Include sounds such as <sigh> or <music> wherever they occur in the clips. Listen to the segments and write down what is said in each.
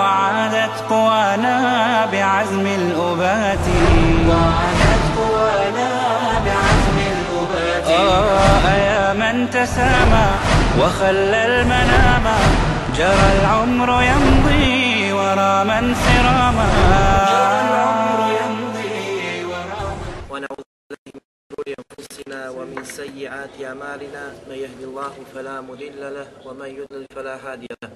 وعادت قوانا بعزم الأبات. وعادت قوانا بعزم الأبات. آه يا من تسامى وخلى المنام. جرى العمر يمضي ورا من سراما. جرى العمر يمضي ورا ونعوذ بالله من شرور أنفسنا ومن سيئات أعمالنا. من يهد الله فلا مضل له ومن يضلل فلا هادي له.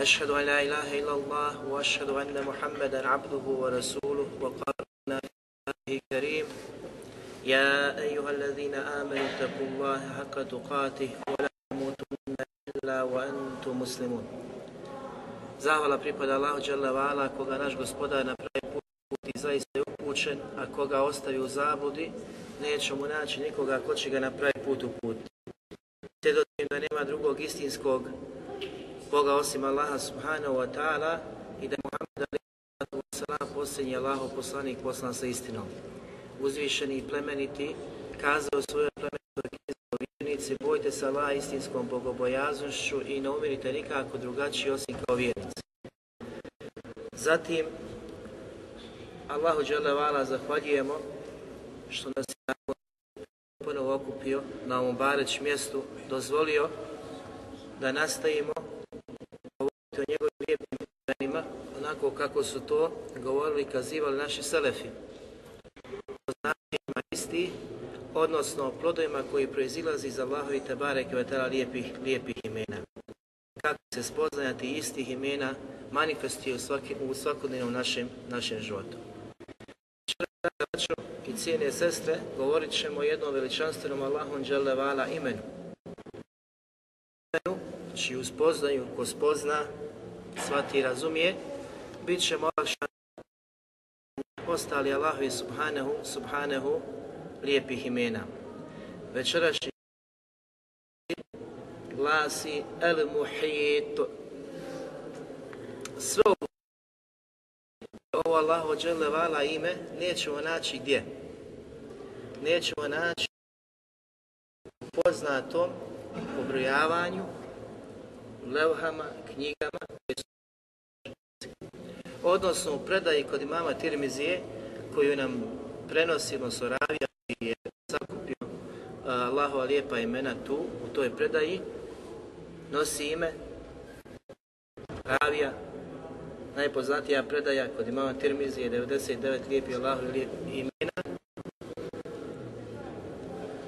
اشهد ان لا اله الا الله واشهد ان محمدا عبده ورسوله وقال في الله الكريم يا ايها الذين امنوا اتقوا الله حق تقاته ولا تموتن الا وانتم مسلمون Zahvala pripada Allahu Đalla Vala, koga naš gospodar na pravi put i zaista je upućen, a koga ostavi u zabludi, neće mu naći nikoga ko će ga na pravi put uputiti. Svjedočim da nema drugog istinskog Boga osim Allaha subhanahu wa ta'ala i da je Muhammed salam posljednji Allahov poslanik poslan sa istinom. Uzvišeni i plemeniti kazao svojoj plemenitoj vjernici, bojte se Allaha istinskom bogobojaznošću i ne umirite nikako drugačiji osim kao vjernici. Zatim, Allahu Vala zahvaljujemo što nas je ponovo okupio na ovom bareć mjestu, dozvolio da nastavimo govoriti o njegovim lijepim imenima, onako kako su to govorili i kazivali naši selefi. O značajima isti, odnosno plodovima koji proizilazi iz Allahovi Tebare Kvetala lijepih, lijepih imena. Kako se spoznajati istih imena manifestuje u, svaki, u svakodnevnom našem, našem životu. I cijene sestre, govorit ćemo o jednom veličanstvenom Allahom Đalevala imenu. Imenu čiju spoznaju ko spozna, shvati razumije, bit ćemo olakšani ostali Allahovi subhanahu, subhanahu lijepih imena. Večerašnji glasi El Muhit. Sve ovo Allahu vala ime nećemo naći gdje? Nećemo naći u poznatom pobrojavanju, levhama, knjigama, odnosno u predaji kod imama Tirmizije koju nam prenosi Mosoravija i je sakupio Allahova lijepa imena tu, u toj predaji, nosi ime Ravija najpoznatija predaja kod imama Tirmizije 99 lijepi Allahu lijepi imena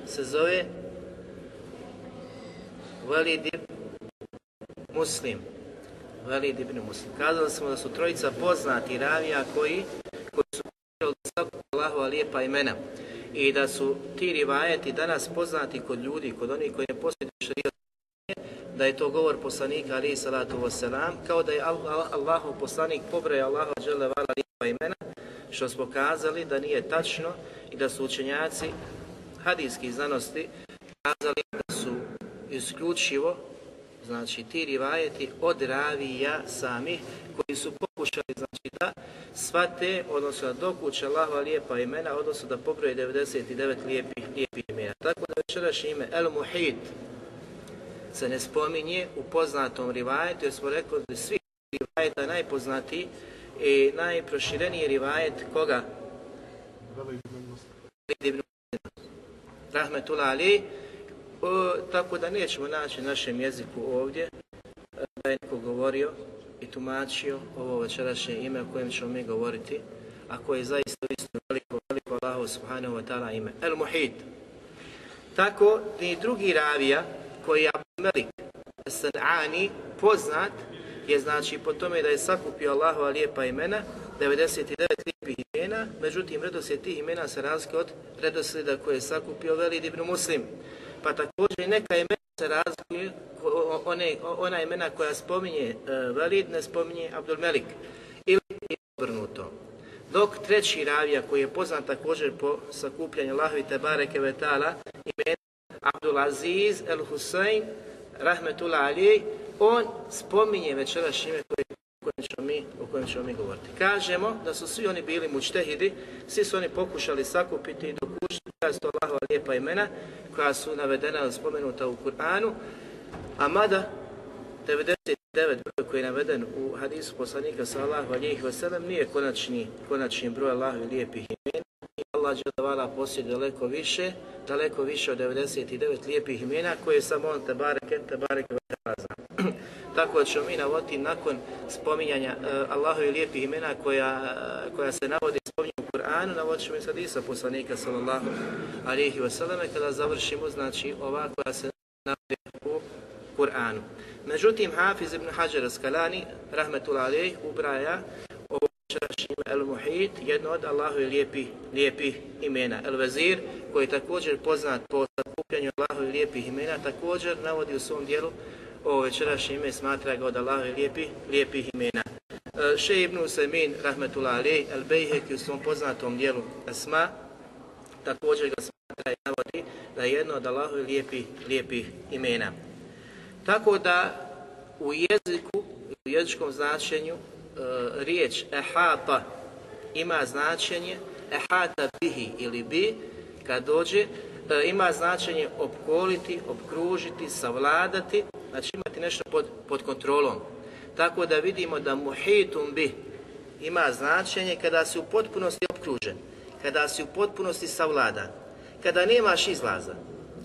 se zove Valid Muslim. Valid ibn Muslim. Kazali smo da su trojica poznati ravija koji, koji su od Allahova lijepa imena i da su ti rivajeti danas poznati kod ljudi, kod onih koji ne posjeduju šarijat da je to govor poslanika ali salatu wasalam, kao da je Allahov poslanik pobraja Allaha žele vala lijepa imena, što smo kazali da nije tačno i da su učenjaci hadijskih znanosti kazali da su isključivo znači ti rivajeti od ravija samih koji su pokušali znači da svate, odnosno da dokuće Allahova lijepa imena, odnosno da pobroje 99 lijepih, lijepih imena. Tako da večerašnje ime El Muhid, se ne spominje u poznatom rivajetu, jer smo rekli da svi rivajeta najpoznatiji i najprošireniji rivajet koga? Rahmetullah Ali. O, tako da nećemo naći našem jeziku ovdje da je neko govorio i tumačio ovo večerašnje ime o kojem ćemo mi govoriti, a koje je zaista isto veliko, veliko Allahu subhanahu wa ta'ala ime. El Muhid. Tako i drugi ravija koji je Melik San'ani poznat je znači po tome da je sakupio Allahova lijepa imena, 99 lijepih imena, međutim redoslijed tih imena se razlike od redoslijeda koje je sakupio Velid ibn Muslim. Pa također neka imena se razlikuju one, ona imena koja spominje uh, Valid, ne spominje Abdul Melik. Ili obrnuto. Dok treći ravija koji je poznat također po sakupljanju Allahovi Tebare Kevetala imena Abdul Aziz El Husayn Rahmetullah Ali, on spominje večeras ime koje mi, o kojem ćemo mi govoriti. Kažemo da su svi oni bili mučtehidi, svi su oni pokušali sakupiti i su to Allahova lijepa imena koja su navedena spomenuta u Kur'anu, a mada 99 broj koji je naveden u hadisu poslanika sallahu alijih wasallam nije konačni, konačni broj Allahovi lijepih imena Allah džadavala posjeduje daleko više, daleko više od 99 lijepih imena koje je samo on tabareke, tabareke zna. <clears throat> Tako da ćemo mi navoditi nakon spominjanja uh, Allahovi lijepih imena koja, koja se navodi spominju u Kur'anu, navodit ćemo i sad Isa poslanika sallallahu alihi wasallam kada završimo znači ova koja se navodi u Kur'anu. Međutim, Hafiz ibn Hajar Skalani, rahmetul alejh, ubraja večerašnje ime El Muhit, jedno od Allahovi lijepi, lijepi imena. El Vezir, koji je također poznat po sakupljanju Allahovi lijepih imena, također navodi u svom dijelu ovo večerašnje ime smatra ga od Allahovi lijepi, lijepih imena. E, Še ibn Usemin, rahmetullah alejh, El Bejhek u svom poznatom dijelu Asma, također ga smatra i navodi da je jedno od Allahovi lijepi, lijepih imena. Tako da u jeziku, u jezičkom značenju, riječ ehata ima značenje ehata bihi ili bi, kad dođe, e, ima značenje opkoliti, opkružiti, savladati, znači imati nešto pod, pod kontrolom. Tako da vidimo da muhitum bi ima značenje kada si u potpunosti opkružen, kada si u potpunosti savladan, kada nemaš izlaza,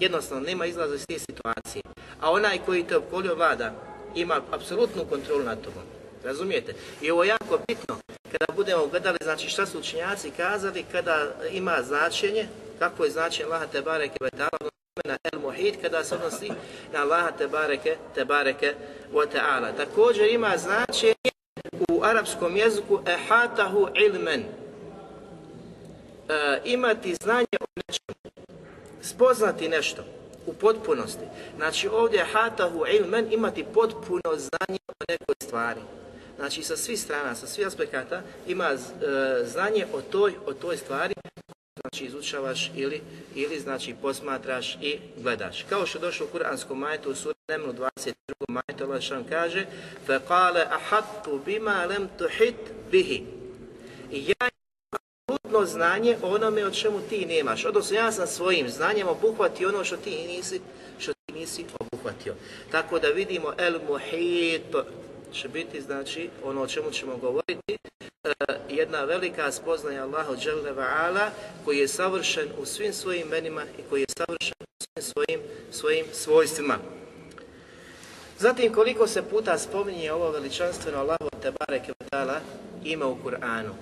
jednostavno nema izlaza iz te situacije, a onaj koji te opkolio vlada ima apsolutnu kontrolu nad tobom. Razumijete? I ovo je jako bitno kada budemo gledali znači šta su učinjaci kazali kada ima značenje, kako je značenje Allaha te bareke na el muhit kada se odnosi na Allaha te bareke te bareke wa ta'ala. Također ima značenje u arapskom jeziku ehatahu ilmen. E, imati znanje o nečemu, spoznati nešto u potpunosti. Znači ovdje hatahu ilmen imati potpuno znanje o nekoj stvari Znači sa svih strana, sa svih aspekata ima e, znanje o toj, o toj stvari znači izučavaš ili, ili znači posmatraš i gledaš. Kao što je došlo u Kur'anskom majetu u suri Nemlu 22. majetu, Allah što kaže فَقَالَ أَحَدْتُ بِمَا لَمْ تُحِتْ بِهِ I ja apsolutno znanje o onome o čemu ti nemaš. Odnosno ja sam svojim znanjem obuhvatio ono što ti nisi, što ti nisi obuhvatio. Tako da vidimo el muhit će biti znači ono o čemu ćemo govoriti e, jedna velika spoznaja Allahu dželle ala koji je savršen u svim svojim imenima i koji je savršen u svim svojim svojim svojstvima. Zatim koliko se puta spominje ovo veličanstveno Allahu te bareke ima u Kur'anu.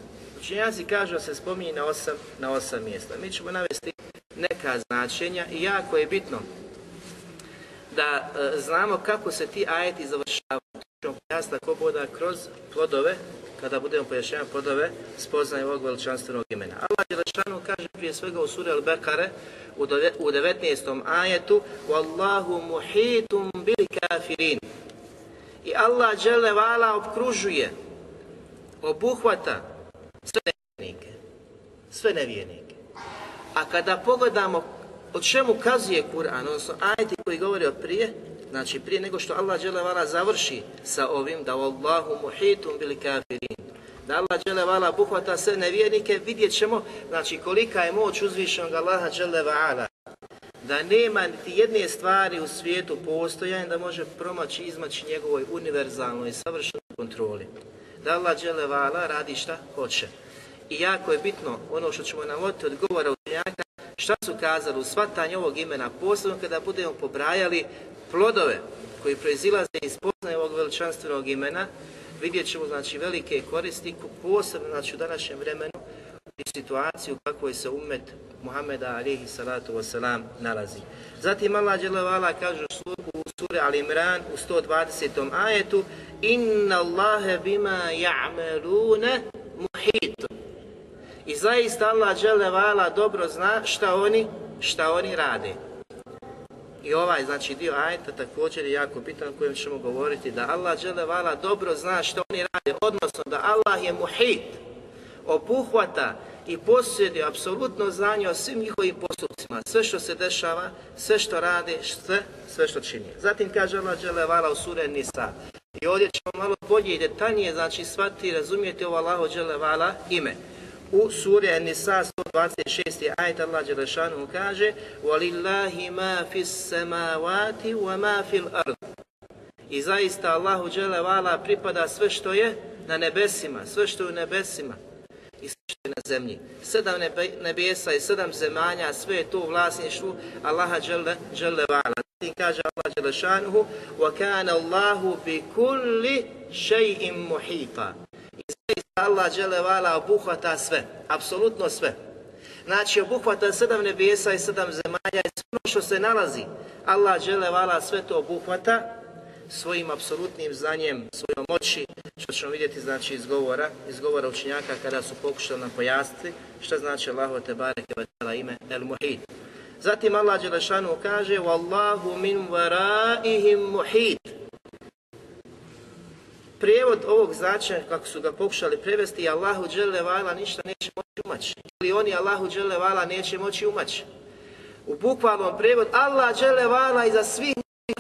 Učenjaci kažu da se spominje na osam, na osam mjesta. Mi ćemo navesti neka značenja i jako je bitno da e, znamo kako se ti ajeti završavaju. Ćemo pojasniti ako boda kroz plodove, kada budemo pojašnjavati plodove, spoznaju ovog veličanstvenog imena. Allah Đelešanu kaže prije svega u suri Al-Bekare u, u 19. ajetu Wallahu muhitum bil kafirin. I Allah Đelevala obkružuje, obuhvata sve nevjernike. Sve nevjernike. A kada pogledamo o čemu kazuje Kur'an, odnosno ajeti koji govori o prije, znači prije nego što Allah dželevala završi sa ovim, da Allahu muhitum bili kafirin, da Allah dželevala buhvata sve nevjernike, vidjet ćemo znači, kolika je moć uzvišenog Allaha dželevala da nema niti jedne stvari u svijetu postojanja da može promaći izmaći njegovoj univerzalnoj savršenoj kontroli. Da Allah dželevala radi šta hoće. I jako je bitno ono što ćemo navoditi od govora učenjaka, šta su kazali u shvatanju ovog imena, posebno kada budemo pobrajali plodove koji proizilaze iz poznaje ovog veličanstvenog imena, vidjet ćemo znači velike koristi, posebno znači u današnjem vremenu i situaciju u kakvoj se umet Muhammeda alihi salatu wasalam nalazi. Zatim Allah dželevala kaže u suri Al Imran u 120. ajetu Inna Allahe bima ja'melune muhit. I zaista Allah dželevala dobro zna šta oni, šta oni rade. I ovaj znači dio ajta također je jako bitan kojem ćemo govoriti da Allah vala dobro zna što oni rade, odnosno da Allah je muhit, obuhvata i posjeduje apsolutno znanje o svim njihovim postupcima, sve što se dešava, sve što rade, sve, sve što čini. Zatim kaže Allah vala u sure Nisa. I ovdje ćemo malo bolje i detaljnije znači shvatiti i razumijeti ovo Allaho vala ime. U suri An-Nisa 126. ajet Allah Đelešanu kaže وَلِلَّهِ مَا فِي السَّمَاوَاتِ وَمَا فِي الْأَرْضِ I zaista Allahu Đelevala pripada sve što je na nebesima, sve što je u nebesima i sve što je na zemlji. Sedam nebesa i sedam zemalja, sve je to u vlasništvu Allaha Đelevala. Zatim kaže Allah Đelešanuhu وَكَانَ اللَّهُ بِكُلِّ شَيْءٍ مُحِيطًا Allah vala obuhvata sve, apsolutno sve. Znači obuhvata sedam nebesa i sedam zemalja i sve ono što se nalazi. Allah vala sve to obuhvata svojim apsolutnim znanjem, svojom moći, što ćemo vidjeti znači iz govora, iz govora učenjaka kada su pokušali nam pojasniti šta znači Allahu te bareke ime El Muhid. Zatim Allah Đelešanu kaže Wallahu min varaihim muhid Prijevod ovog značaja, kako su ga pokušali prevesti, Allahu vala ništa neće moći umaći. Ili oni Allahu vala neće moći umaći. U bukvalnom prijevod, Allah vala iza svih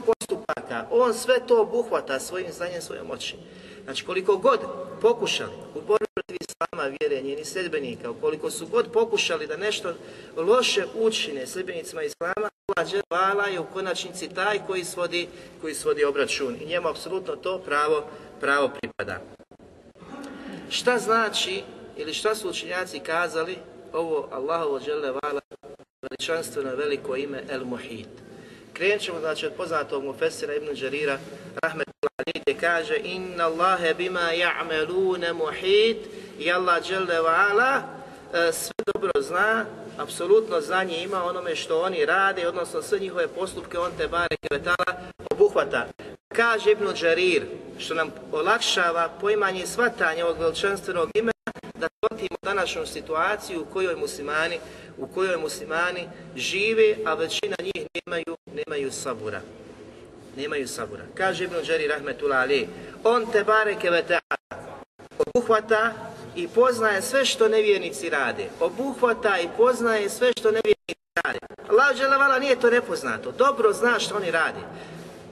postupaka, On sve to obuhvata svojim znanjem, svojom moći. Znači koliko god pokušali u borbi protiv Islama, vjere njeni sedbenika, ukoliko su god pokušali da nešto loše učine sljedbenicima Islama, Allah je u konačnici taj koji svodi, koji svodi obračun i njemu apsolutno to pravo pravo pripada. Šta znači ili šta su učinjaci kazali ovo Allahovo žele vala veličanstveno veliko ime El Muhid. Krenut ćemo znači od poznatog Mufessira Ibn Đarira Rahmetullah gdje kaže Inna Allahe bima ja'melune muhid i Allah žele vala e, sve dobro zna, apsolutno znanje ima onome što oni rade, odnosno sve njihove postupke on te bare kevetala obuhvata. Kaže Ibn Đarir, što nam olakšava poimanje i shvatanje ovog veličanstvenog imena, da shvatimo današnju situaciju u kojoj muslimani, u kojoj muslimani žive, a većina njih nemaju, nemaju sabura. Nemaju sabura. Kaže Ibn Đari Rahmetullah Ali, on te bareke ve obuhvata i poznaje sve što nevjernici rade. Obuhvata i poznaje sve što nevjernici rade. Allah nije to nepoznato. Dobro zna što oni rade.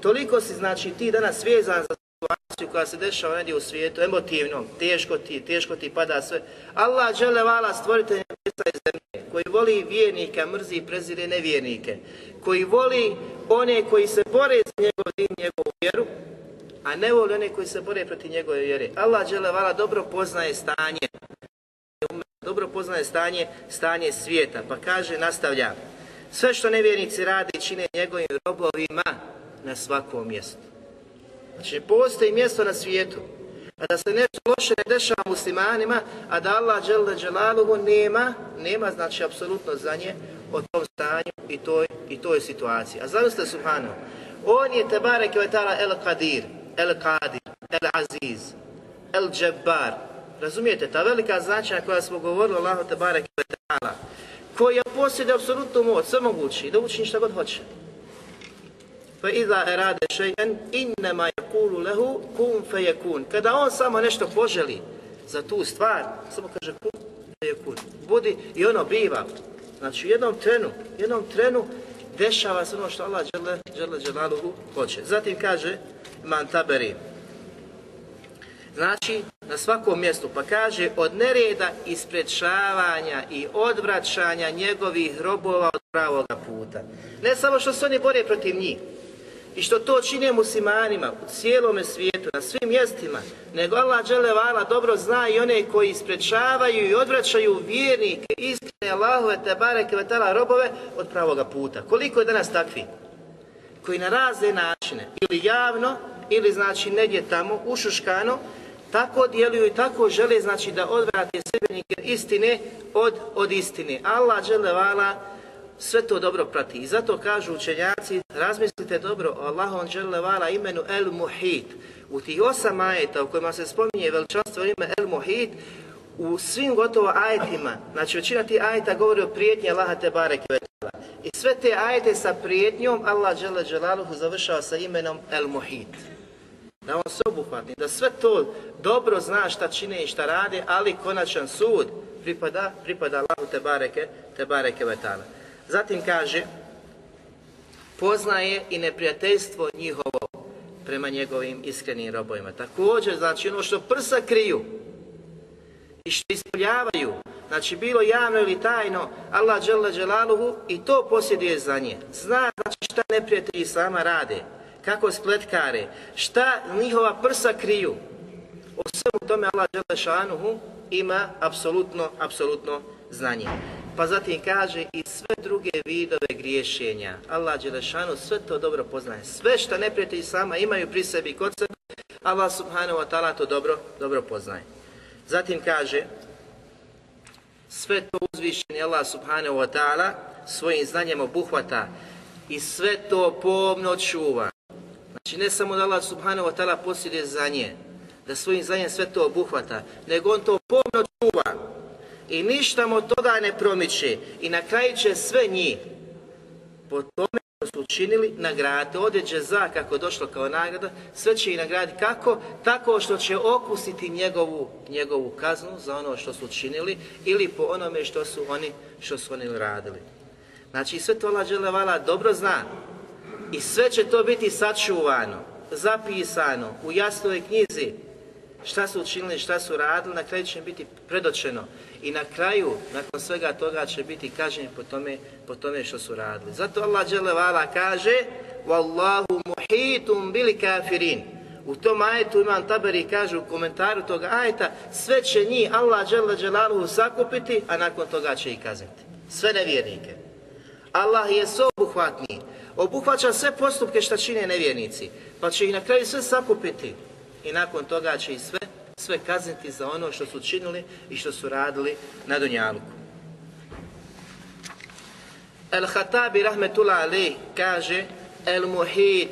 Toliko si, znači, ti danas vezan za situaciju koja se dešava negdje u svijetu, emotivno, teško ti, teško ti pada sve. Allah žele vala stvoritelj nebesa i zemlje, koji voli vjernike, mrzi i prezire nevjernike, koji voli one koji se bore za njegov din, njegovu vjeru, a ne voli one koji se bore protiv njegove vjere. Allah žele vala dobro poznaje stanje, dobro poznaje stanje, stanje svijeta, pa kaže, nastavlja, sve što nevjernici rade čine njegovim robovima, na svakom mjestu. Znači, postoji mjesto na svijetu, a da se nešto loše ne dešava muslimanima, a da Allah dželle nema, nema znači apsolutno znanje o tom stanju i toj, i toj situaciji. A zamislite subhanahu, on je Tebare Kvetala El Qadir, El Qadir, El Aziz, El Jabbar. Razumijete, ta velika značaja koja smo govorili Allahu Tebare Kvetala, koja posjeduje apsolutnu moć, sve mogući, da učini šta god hoće. Fa iza erade še'en innema yakulu lehu kun feyekun. Kada on samo nešto poželi za tu stvar, samo kaže kun feyekun. Budi i ono biva. Znači u jednom trenu, jednom trenu dešava se ono što Allah džele, džele dželaluhu hoće. Zatim kaže man taberi. Znači, na svakom mjestu, pa kaže, od nereda isprečavanja i odvraćanja njegovih robova od pravoga puta. Ne samo što se oni bore protiv njih, i što to čine muslimanima u cijelome svijetu, na svim mjestima, nego Allah vala dobro zna i one koji sprečavaju i odvraćaju vjernike, iskrene Allahove te bareke vetala robove od pravoga puta. Koliko je danas takvi? Koji na razne načine, ili javno, ili znači negdje tamo, ušuškano, tako djeluju i tako žele znači da odvrate sebenike istine od, od istine. Allah vala sve to dobro prati. I zato kažu učenjaci, razmislite dobro o Allahom vala imenu El Muhit. U tih osam ajeta u kojima se spominje veličanstvo ime El Muhit, u svim gotovo ajetima, znači većina tih ajeta govori o prijetnji Allaha te bareke I sve te ajete sa prijetnjom Allah dželle dželaluhu završava sa imenom El Muhit. Da on sve obuhvatni, da sve to dobro zna šta čine i šta rade, ali konačan sud pripada, pripada Allahu te bareke, te bareke vetala. Zatim kaže, poznaje i neprijateljstvo njihovo prema njegovim iskrenim robovima. Također, znači ono što prsa kriju i što ispoljavaju, znači bilo javno ili tajno, Allah dželle dželaluhu i to posjeduje za nje. Zna znači šta neprijatelji sama rade, kako spletkare, šta njihova prsa kriju. O svemu tome Allah šanuhu ima apsolutno, apsolutno znanje. Pa zatim kaže i sve druge vidove griješenja. Allah Đelešanu sve to dobro poznaje. Sve što neprijatelji sama imaju pri sebi kod sebe, Allah subhanahu wa ta'ala to dobro, dobro poznaje. Zatim kaže, sve to uzvišenje Allah subhanahu wa ta'ala svojim znanjem obuhvata i sve to pomno čuva. Znači ne samo da Allah subhanahu wa ta'ala posjeduje znanje, da svojim znanjem sve to obuhvata, nego on to pomno čuva i ništa mu toga ne promiče i na kraju će sve njih po tome što su učinili nagraditi. Ovdje za kako došlo kao nagrada, sve će ih nagraditi kako? Tako što će okusiti njegovu, njegovu kaznu za ono što su učinili ili po onome što su oni, što su oni radili. Znači sve to Allah dobro zna i sve će to biti sačuvano, zapisano u jasnoj knjizi šta su učinili, šta su radili, na kraju će im biti predočeno. I na kraju, nakon svega toga će biti kažnjeni po tome, po tome što su radili. Zato Allah vala kaže Wallahu muhitum bili kafirin. U tom ajetu imam taberi kaže u komentaru toga ajeta sve će njih Allah dželle sakupiti, a nakon toga će ih kazniti. Sve nevjernike. Allah je sveobuhvatni. Obuhvaća sve postupke što čine nevjernici. Pa će ih na kraju sve sakupiti i nakon toga će i sve, sve kazniti za ono što su činili i što su radili na Dunjaluku. El-Hatabi rahmetullah ali kaže El-Muhit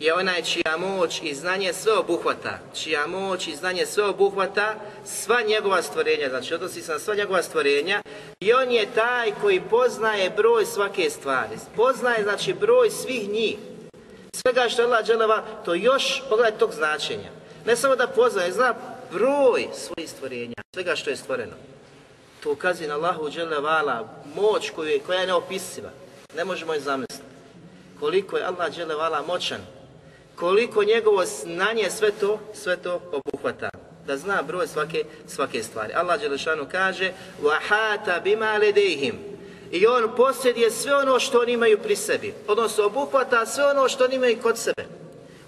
je onaj čija moć i znanje sve obuhvata, čija moć i znanje sve obuhvata sva njegova stvorenja, znači odnosi se na sva njegova stvorenja. I on je taj koji poznaje broj svake stvari, poznaje znači broj svih njih, svega što Allah dželeva, to još, pogledaj tog značenja. Ne samo da poznaje, zna broj svojih stvorenja, svega što je stvoreno. To ukazuje na Allahu vala moć koju je, koja je neopisiva. Ne možemo je zamisliti. Koliko je Allah vala moćan, koliko njegovo znanje sve to, sve to obuhvata. Da zna broj svake, svake stvari. Allah Đelešanu kaže وَحَاتَ بِمَا لَدَيْهِمْ I on posjeduje sve ono što oni imaju pri sebi. Odnosno obuhvata sve ono što oni imaju kod sebe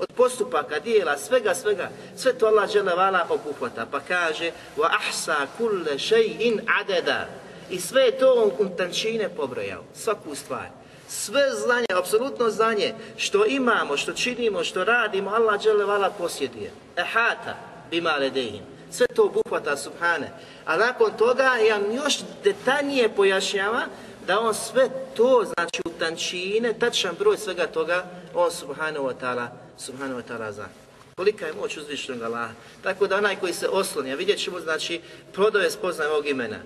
od postupaka, dijela, svega, svega, sve to Allah vala obuhvata, pa kaže wa ahsa kulle shay'in adada i sve je to on u tančine pobrojao, svaku stvar. Sve znanje, apsolutno znanje, što imamo, što činimo, što radimo, Allah vala posjeduje. Ehata bima ledehim. Sve to obuhvata subhane. A nakon toga on još detaljnije pojašnjava da on sve to, znači u tančine, tačan broj svega toga, on subhanahu wa ta'ala subhanahu wa ta'ala zna. Kolika je moć uzvišenog Allaha. Tako da onaj koji se osloni, a vidjet ćemo znači prodove spoznaje ovog imena.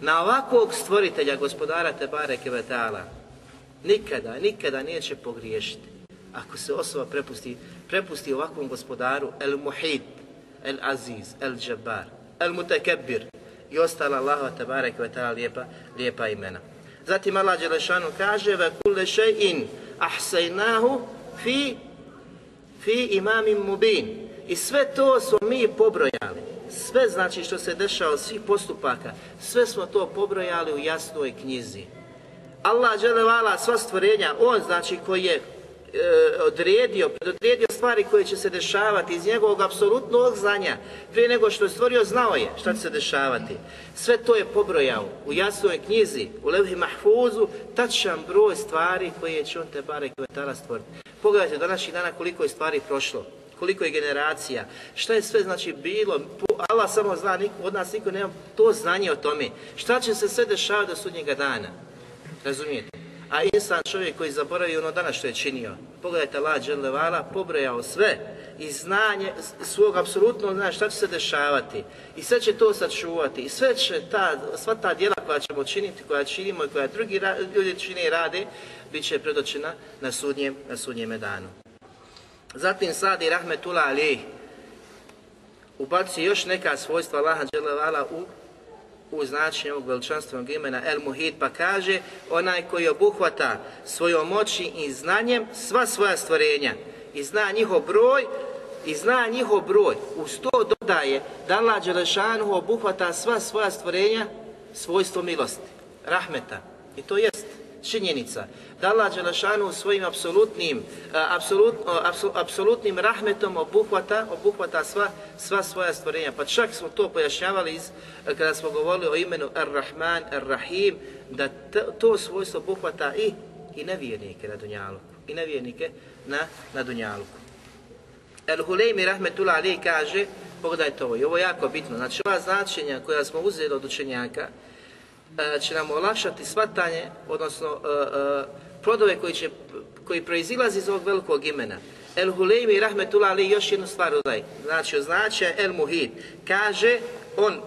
Na ovakvog stvoritelja, gospodara Tebare Kevetala, nikada, nikada neće pogriješiti. Ako se osoba prepusti, prepusti ovakvom gospodaru, El Muhid, El Aziz, El Jabbar, El Mutekebir i ostala Allaha Tebare Kevetala lijepa, lijepa imena. Zatim Allah Đelešanu kaže, ve kulle še'in ahsajnahu fi fi imamim mubin. I sve to smo mi pobrojali. Sve znači što se dešava svih postupaka, sve smo to pobrojali u jasnoj knjizi. Allah vala sva stvorenja, on znači koji je odredio, predodredio stvari koje će se dešavati iz njegovog apsolutnog znanja. Prije nego što je stvorio, znao je šta će se dešavati. Sve to je pobrojao u jasnoj knjizi, u Levhi Mahfuzu, tačan broj stvari koje će on te bare kvetala stvoriti. Pogledajte današnjih dana koliko je stvari prošlo, koliko je generacija, šta je sve znači bilo, Allah samo zna, od nas niko nema to znanje o tome, šta će se sve dešavati do sudnjega dana, razumijete? A insan čovjek koji zaboravi ono danas što je činio, pogledajte Allah Đelevala, pobrojao sve i znanje svog apsolutno zna šta će se dešavati. I sve će to sačuvati. I sve će ta, sva ta djela koja ćemo činiti, koja činimo i koja drugi ljudi čine i rade, bit će predočena na sudnjem, na sudnjeme danu. Zatim Sadi Rahmetullah Ali ubaci još neka svojstva Allaha Đelevala u u značenju ovog veličanstvenog imena El Muhid, pa kaže onaj koji obuhvata svojom moći i znanjem sva svoja stvorenja i zna njihov broj i zna njihov broj. Uz to dodaje da Allah Đelešanu obuhvata sva svoja stvorenja svojstvo milosti, rahmeta. I to jest činjenica da Allah Đelešanu svojim apsolutnim, apsolutnim rahmetom obuhvata, obuhvata sva, sva svoja stvorenja. Pa čak smo to pojašnjavali iz, kada smo govorili o imenu Ar-Rahman, Ar-Rahim, da to svojstvo obuhvata i, i nevjernike na Dunjaluku. I nevjernike na, na Dunjaluku. El-Huleymi Rahmetullah Ali kaže, pogledajte ovo, i ovo je jako bitno, znači ova značenja koja smo uzeli od učenjaka, će nam olakšati svatanje, odnosno e, e, plodove koji, će, koji proizilazi iz ovog velikog imena. El Huleymi Rahmetullah Ali još jednu stvar dodaj. Znači, označuje El Muhid. Kaže, on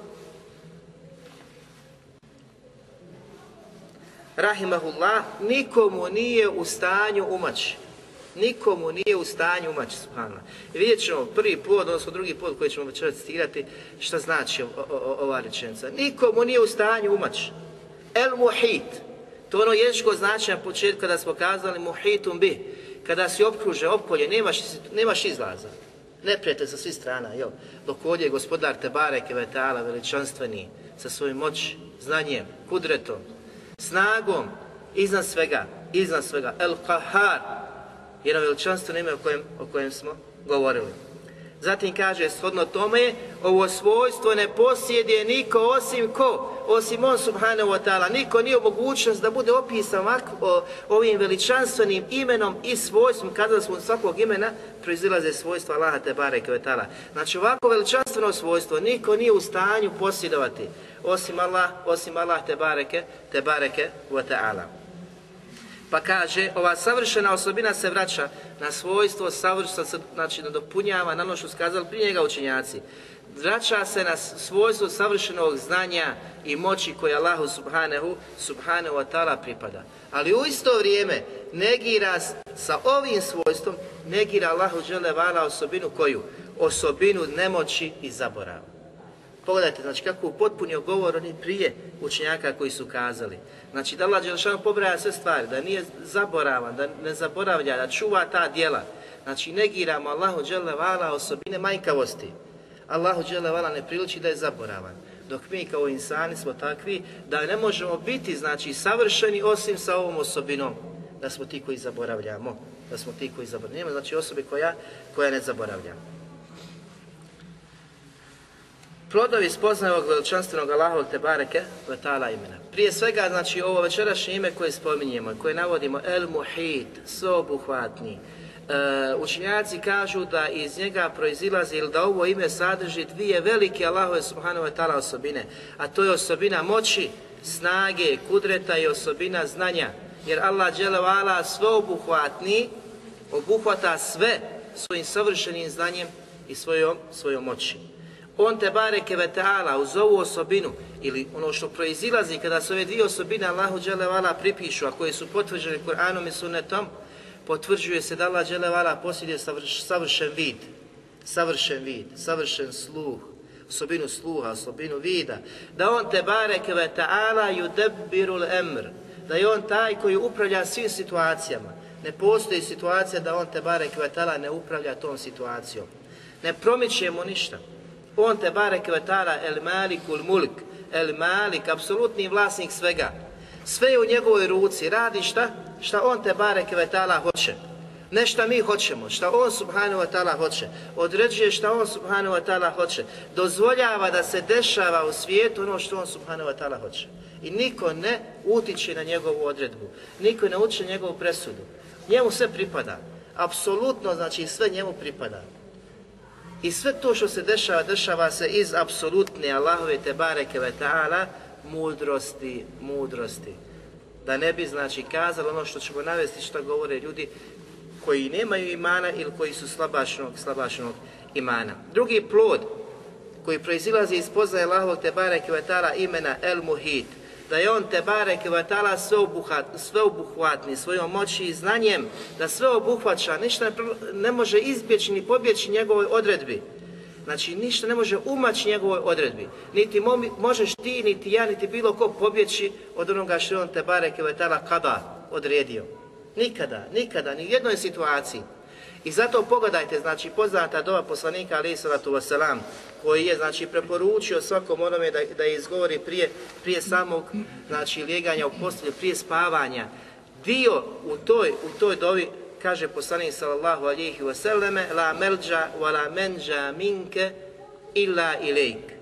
Rahimahullah, nikomu nije u stanju umaći. Nikomu nije u stanju umaći, subhanallah. I vidjet ćemo prvi pod, odnosno drugi pod koji ćemo večeras citirati, šta znači ova rečenica. Nikomu nije u stanju umaći. El muhit, to ono jezičko znači na početku kada smo kazali muhitum bi, kada si opkruže, opkolje, nemaš, nemaš izlaza. Ne prijete sa svih strana, jel? Dok ovdje je gospodar Tebare Kevetala, veličanstveni, sa svojim moći, znanjem, kudretom, snagom, iznad svega, iznad svega, El Jedan veličanstven ime o kojem, o kojem smo govorili. Zatim kaže, shodno tome, ovo svojstvo ne posjeduje niko osim ko? Osim on subhanahu wa ta'ala. Niko nije mogućnost da bude opisan ovako, ovim veličanstvenim imenom i svojstvom, kada smo od svakog imena proizilaze svojstva Allaha te bareke wa ta'ala. Znači ovako veličanstveno svojstvo niko nije u stanju posjedovati osim Allah, osim Allah te bareke, te bareke wa ta'ala. Pa kaže, ova savršena osobina se vraća na svojstvo savršeno, znači nadopunjava na ono što skazali prije njega učenjaci. Vraća se na svojstvo savršenog znanja i moći koje Allahu subhanahu, subhanahu wa ta'ala pripada. Ali u isto vrijeme negira sa ovim svojstvom, negira Allahu vala osobinu koju? Osobinu nemoći i zaborava. Pogledajte, znači kako potpunio govor oni prije učenjaka koji su kazali. Znači da Allah Đelšanu pobraja sve stvari, da nije zaboravan, da ne zaboravlja, da čuva ta djela. Znači negiramo Allahu Vala osobine manjkavosti. Allahu Vala ne priliči da je zaboravan. Dok mi kao insani smo takvi da ne možemo biti znači savršeni osim sa ovom osobinom. Da smo ti koji zaboravljamo. Da smo ti koji zaboravljamo. Znači osobe koja, koja ne zaboravlja. Plodovi spoznaje ovog veličanstvenog Allahovog te bareke ta'ala imena. Prije svega, znači, ovo večerašnje ime koje spominjemo koje navodimo, El Muhid, sveobuhvatni, e, učinjaci kažu da iz njega proizilazi ili da ovo ime sadrži dvije velike Allahove subhanahu wa ta'ala osobine, a to je osobina moći, snage, kudreta i osobina znanja. Jer Allah dželevala sveobuhvatni obuhvata sve svojim savršenim znanjem i svojom, svojom moći. On te bareke ve ta'ala uz ovu osobinu ili ono što proizilazi kada se ove dvije osobine Allahu dželevala pripišu, a koje su potvrđene Kur'anom i sunnetom, potvrđuje se da Allah dželevala posjeduje savršen vid, savršen vid, savršen sluh, osobinu sluha, osobinu vida, da on te bareke ve ta'ala emr, da je on taj koji upravlja svim situacijama. Ne postoji situacija da on te bareke ve ta'ala ne upravlja tom situacijom. Ne promiče mu ništa. On te barek vetara el malikul mulk, el malik, apsolutni vlasnik svega. Sve je u njegovoj ruci, radi šta? Šta on te barek vetala hoće. Ne šta mi hoćemo, šta on subhanahu wa ta'ala hoće. Određuje šta on subhanahu wa ta'ala hoće. Dozvoljava da se dešava u svijetu ono što on subhanahu wa ta'ala hoće. I niko ne utiče na njegovu odredbu. Niko ne uče njegovu presudu. Njemu sve pripada. Apsolutno, znači sve njemu pripada. I sve to što se dešava, dešava se iz apsolutne Allahove te bareke ve ta'ala mudrosti, mudrosti. Da ne bi znači kazali ono što ćemo navesti što govore ljudi koji nemaju imana ili koji su slabašnog, slabašnog imana. Drugi plod koji proizilazi iz poznaje Allahovog te bareke imena El Muhit, da je on te bareke vatala sveobuhvatni svojom moći i znanjem, da sve obuhvaća, ništa ne može izbjeći ni pobjeći njegovoj odredbi. Znači ništa ne može umaći njegovoj odredbi. Niti možeš ti, niti ja, niti bilo ko pobjeći od onoga što on te bareke vatala kada odredio. Nikada, nikada, ni u jednoj situaciji. I zato pogledajte, znači poznata dova poslanika alaih salatu wasalam, koji je znači preporučio svakom onome da, da izgovori prije, prije samog znači lijeganja u postelju, prije spavanja. Dio u toj, u toj dovi kaže poslanik sallallahu alihi wasallame la melđa wa la menđa minke illa ilejk.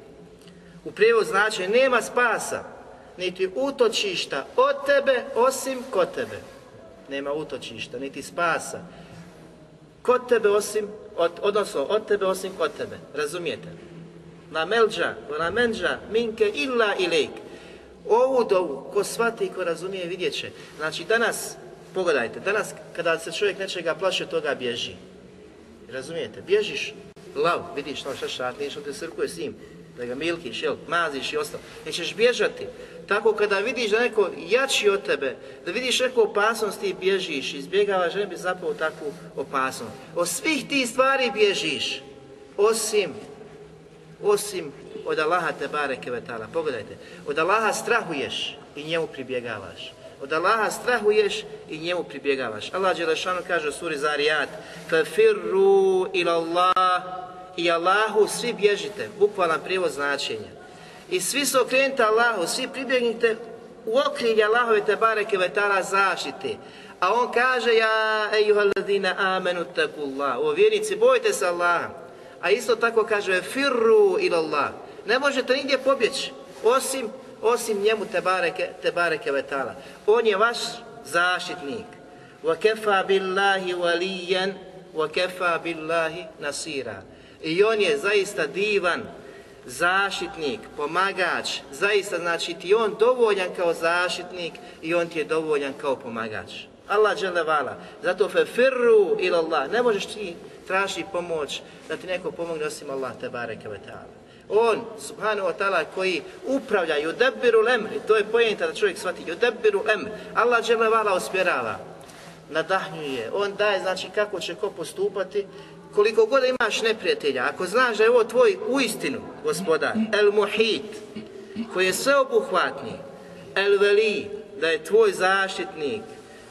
U prijevodu znači nema spasa, niti utočišta od tebe osim kod tebe. Nema utočišta, niti spasa kod tebe osim, od, odnosno od tebe osim kod tebe. Razumijete? La melđa, la menđa, minke illa ilejk. Ovu dovu, ko shvati i ko razumije, vidjet će. Znači danas, pogledajte, danas kada se čovjek nečega plaše, toga bježi. Razumijete? Bježiš, lav, vidiš no šašat, što te srkuje s njim, da ga milkiš, jel, maziš i ostalo. Nećeš bježati. Tako kada vidiš da neko jači od tebe, da vidiš neku opasnost i bježiš, izbjegavaš, ne bi zapao takvu opasnost. Od svih tih stvari bježiš, osim, osim od Allaha te bareke vetala. Pogledajte, od Allaha strahuješ i njemu pribjegavaš. Od Allaha strahuješ i njemu pribjegavaš. Allah Đelešanu kaže u suri Zarijat فَفِرُّوا ila Allah i Allahu svi bježite, bukvalan prijevoz značenja. I svi su okrenuti Allahu, svi pribjegnite u okrilje Allahove te bareke vetala zaštite. A on kaže, ja ejuhaladina amenu takullah. O vjernici, bojte se Allaha. A isto tako kaže, firru ila Allah. Ne možete nigdje pobjeći, osim, osim njemu te bareke, te bareke vetala. On je vaš zaštitnik. Billahi walijan, wa kefa billahi nasira. I on je zaista divan, zaštitnik, pomagač, zaista znači ti on dovoljan kao zaštitnik i on ti je dovoljan kao pomagač. Allah vala. Zato fe firru ila Allah. Ne možeš ti tražiti pomoć da ti neko pomogne osim Allah te bareke ve On, subhanahu wa ta'ala, koji upravlja, yudabiru lemri, to je pojenta da čovjek shvati, yudabiru lemri. Allah vala usmjerava, nadahnjuje, on daje, znači kako će ko postupati. Koliko god imaš neprijatelja, ako znaš da je ovo tvoj uistinu gospodar, el muhit, koji je sveobuhvatni, el veli, da je tvoj zaštitnik,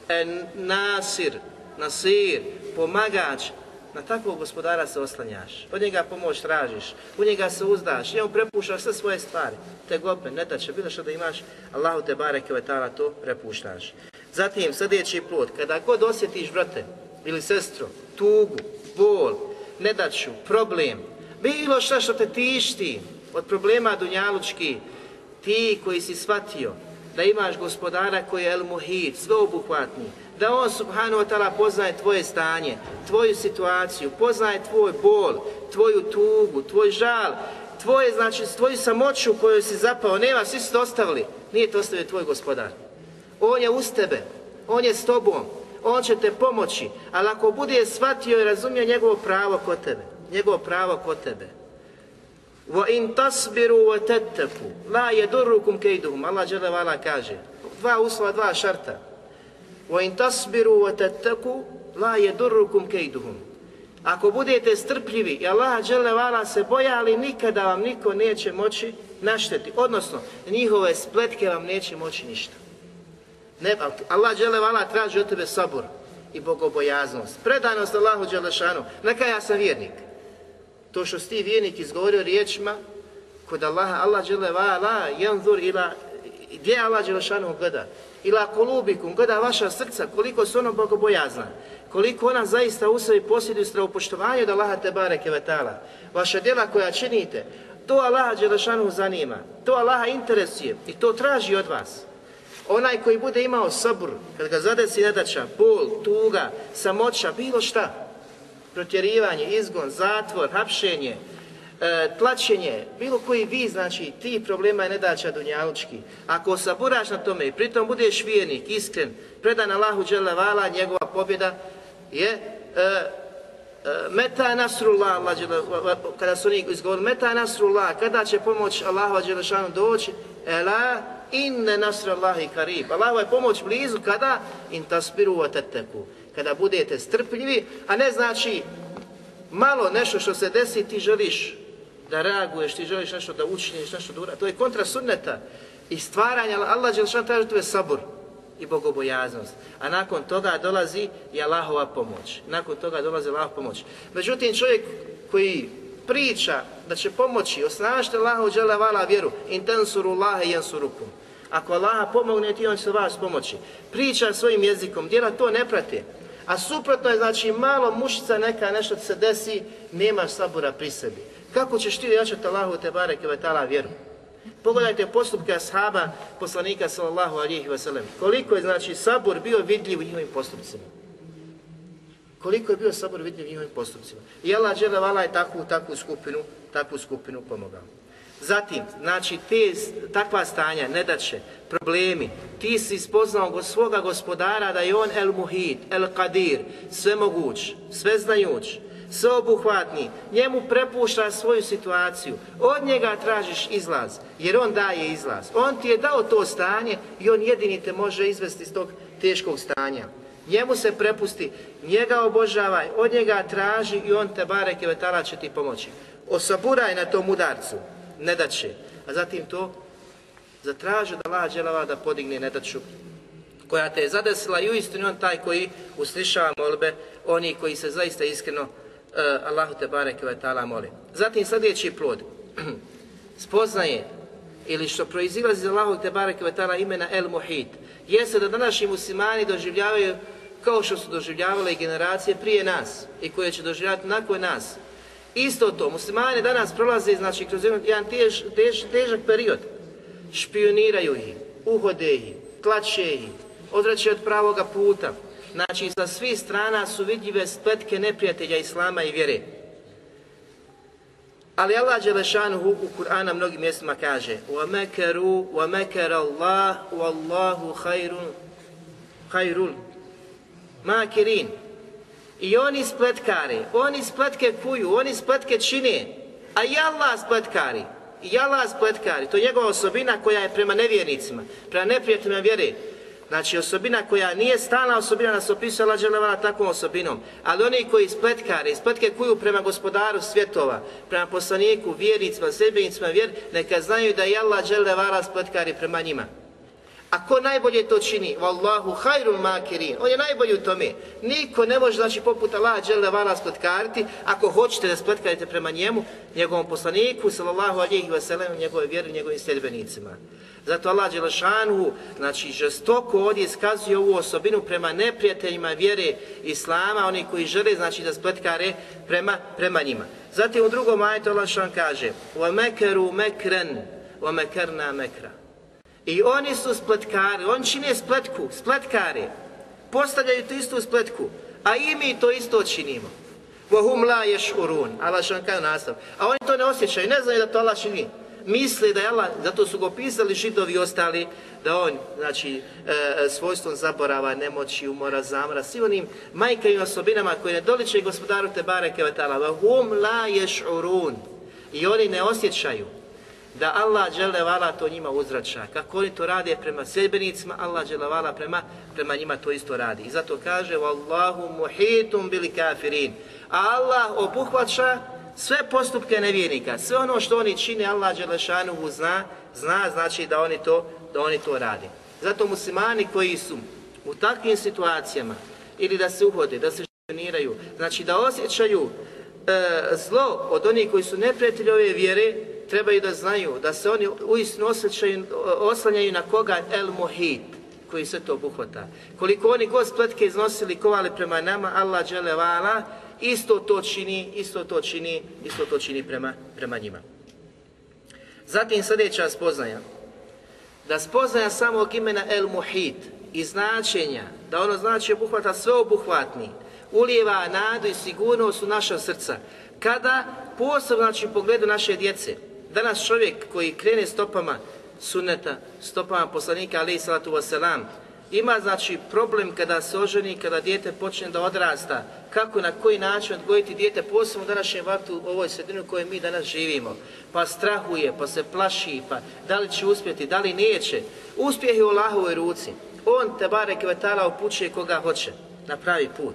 el nasir, nasir, pomagač, na takvog gospodara se oslanjaš, od njega pomoć tražiš, u njega se uzdaš, njemu prepuštaš sve svoje stvari, te gope, ne da će bilo što da imaš, Allahu te bareke vetala to prepuštaš. Zatim, sljedeći plod, kada god osjetiš, brate, ili sestro, tugu, bol, nedaću, problem, bilo šta što te tišti od problema dunjalučki, ti koji si shvatio da imaš gospodara koji je el muhid, sveobuhvatni, da on subhanahu wa ta'ala poznaje tvoje stanje, tvoju situaciju, poznaje tvoj bol, tvoju tugu, tvoj žal, tvoje, znači, tvoju samoću koju si zapao, nema, svi su ostavili, nije to ostavio tvoj gospodar. On je uz tebe, on je s tobom, on će te pomoći, ali ako bude shvatio i razumio njegovo pravo kod tebe, njegovo pravo kod tebe. Tasbiru wa tattaku la yadurrukum kayduhum. Allah dželle vala kaže. Dva uslova, dva šarta. Wa tattaku la yadurrukum kayduhum. Ako budete strpljivi i Allah dželle vala se bojali, nikada vam niko neće moći našteti. Odnosno, njihove spletke vam neće moći ništa. Ne, Allah vala traži od tebe sabor i bogobojaznost. Predanost Allahu Đelešanu. Neka ja sam vjernik. To što si ti vjernik izgovorio riječima, kod Allaha, Allah vala, janzur ila, gdje Allah Đelešanu gleda? Ila kolubikum, gleda vaša srca, koliko su ono bogobojazna, koliko ona zaista u sebi posjeduju stravopoštovanje od Allaha te bareke vetala. Vaša djela koja činite, to Allaha Đelešanu zanima, to Allaha interesuje i to traži od vas. Onaj koji bude imao sabr, kad ga zadesi nedača, bol, tuga, samoća, bilo šta, protjerivanje, izgon, zatvor, hapšenje, e, tlačenje, bilo koji vi, znači, ti problema je nedaća dunjalučki. Ako saburaš na tome i pritom budeš vjernik, iskren, predan Allahu vala, njegova pobjeda je e, e, Meta nasrullah, kada su oni izgovorili Meta nasrullah, kada će pomoć Allahova Đelešanu doći, Ela inne nasrallahi karib. Allahova je pomoć blizu kada in tasbiru wa. Kada budete strpljivi, a ne znači malo nešto što se desi ti želiš da reaguješ, ti želiš nešto da učiniš, nešto da uradiš. To je kontra sunneta i stvaranja. Allah Đelešan traži tu je sabor i bogobojaznost. A nakon toga dolazi i Allahova pomoć. Nakon toga dolazi Allahova pomoć. Međutim, čovjek koji priča da će pomoći, osnažite Allahu dželevala vjeru, in tensuru Allahe jensurukum. Ako Allah pomogne ti, on će vas pomoći. Priča svojim jezikom, djela to ne prate. A suprotno je, znači, malo mušica neka nešto se desi, nemaš sabora pri sebi. Kako ćeš ti jačati Allahu te bareke ve ta'ala vjeru? Pogledajte postupke ashaba poslanika sallallahu alihi wasallam. Koliko je znači sabor bio vidljiv u njihovim postupcima. Koliko je bio sabor vidljiv njihovim postupcima. I Allah je takvu, takvu skupinu, takvu skupinu pomogao. Zatim, znači, te, takva stanja, nedaće, problemi, ti si spoznao svoga gospodara da je on el muhid, el qadir, svemoguć, sveznajuć, sveobuhvatni, njemu prepušta svoju situaciju, od njega tražiš izlaz, jer on daje izlaz. On ti je dao to stanje i on jedini te može izvesti iz tog teškog stanja. Njemu se prepusti, njega obožavaj, od njega traži i on te bareke vetala će ti pomoći. Osaburaj na tom udarcu, ne da će. A zatim to zatraži da Allah dželava da podigne nedaću koja te je zadesila i uistinu on taj koji uslišava molbe oni koji se zaista iskreno uh, Allahu te bareke ve moli. Zatim sljedeći plod <clears throat> spoznaje ili što proizilazi iz Allahu te bareke imena El Muhit jeste da današnji muslimani doživljavaju kao što su doživljavale generacije prije nas i koje će doživljavati nakon nas. Isto to, muslimani danas prolaze znači, kroz jedan tež, tež, težak period. Špioniraju ih, uhode ih, tlače ih, odvraćaju od pravoga puta. Znači, sa svih strana su vidljive spletke neprijatelja Islama i vjere. Ali Allah Đelešanuhu u Kur'ana mnogim mjestima kaže وَمَكَرُوا وَمَكَرَ اللَّهُ وَاللَّهُ خَيْرٌ خَيْرٌ makirin. I oni spletkare, oni spletke kuju, oni spletke čine, a i Allah spletkari. I Allah spletkari, to je njegova osobina koja je prema nevjernicima, prema neprijateljima vjere. Znači osobina koja nije stalna osobina, nas opisuje Allah Đelevala takvom osobinom. Ali oni koji spletkare, spletke kuju prema gospodaru svjetova, prema poslaniku, vjernicima, sebenicima vjer, neka znaju da je Allah Đelevala spletkari prema njima. A ko najbolje to čini? Wallahu hayrul makirin. On je najbolji u tome. Niko ne može, znači, poput Allah dželle vala spletkariti, ako hoćete da spletkarite prema njemu, njegovom poslaniku, sallallahu alihi wasallam, njegove vjeri, njegovim sljedbenicima. Zato Allah Đelešanu, znači, žestoko ovdje iskazuje ovu osobinu prema neprijateljima vjere Islama, oni koji žele, znači, da spletkare prema, prema njima. Zatim u drugom ajetu Allah Đelešan kaže وَمَكَرُوا مَكْرًا وَمَكَرْنَا مَكْرًا i oni su spletkari, oni čine spletku, spletkari. Postavljaju tu istu spletku, a i mi to isto činimo. Vohum la ješ urun, Allah što kaže nastav. A oni to ne osjećaju, ne znaju da to Allah čini. Misle da je Allah, zato su go pisali židovi i ostali, da on, znači, e, svojstvom zaborava, nemoći, umora, zamra, svi onim majkavim osobinama koje ne doliče gospodaru te bareke vatala. Vohum la ješ urun. I oni ne osjećaju da Allah dželevala to njima uzrača. Kako oni to rade prema sedbenicima, Allah dželevala prema, prema njima to isto radi. I zato kaže Wallahu muhitum bili kafirin. A Allah obuhvaća sve postupke nevjernika, sve ono što oni čine, Allah dželešanuhu zna, zna znači da oni to, da oni to rade. Zato muslimani koji su u takvim situacijama, ili da se uhode, da se špioniraju, znači da osjećaju e, zlo od onih koji su neprijatelji ove vjere, trebaju da znaju da se oni uistinu oslanjaju na koga El Mohit, koji sve to obuhvata. Koliko oni god spletke iznosili, kovali prema nama, Allah džele vala, isto to čini, isto to čini, isto to čini prema, prema njima. Zatim sljedeća spoznaja, da spoznaja samog imena El Muhit i značenja, da ono znači obuhvata sve obuhvatni, ulijeva nadu i sigurnost u naša srca. Kada posebno znači u pogledu naše djece, danas čovjek koji krene stopama sunneta, stopama poslanika alaih salatu wasalam, Ima znači problem kada se oženi, kada dijete počne da odrasta, kako na koji način odgojiti dijete, posebno u današnjem vaktu u ovoj sredini u kojoj mi danas živimo. Pa strahuje, pa se plaši, pa da li će uspjeti, da li neće. Uspjeh je u Allahovoj ruci. On te bare kvetala upućuje koga hoće na pravi put.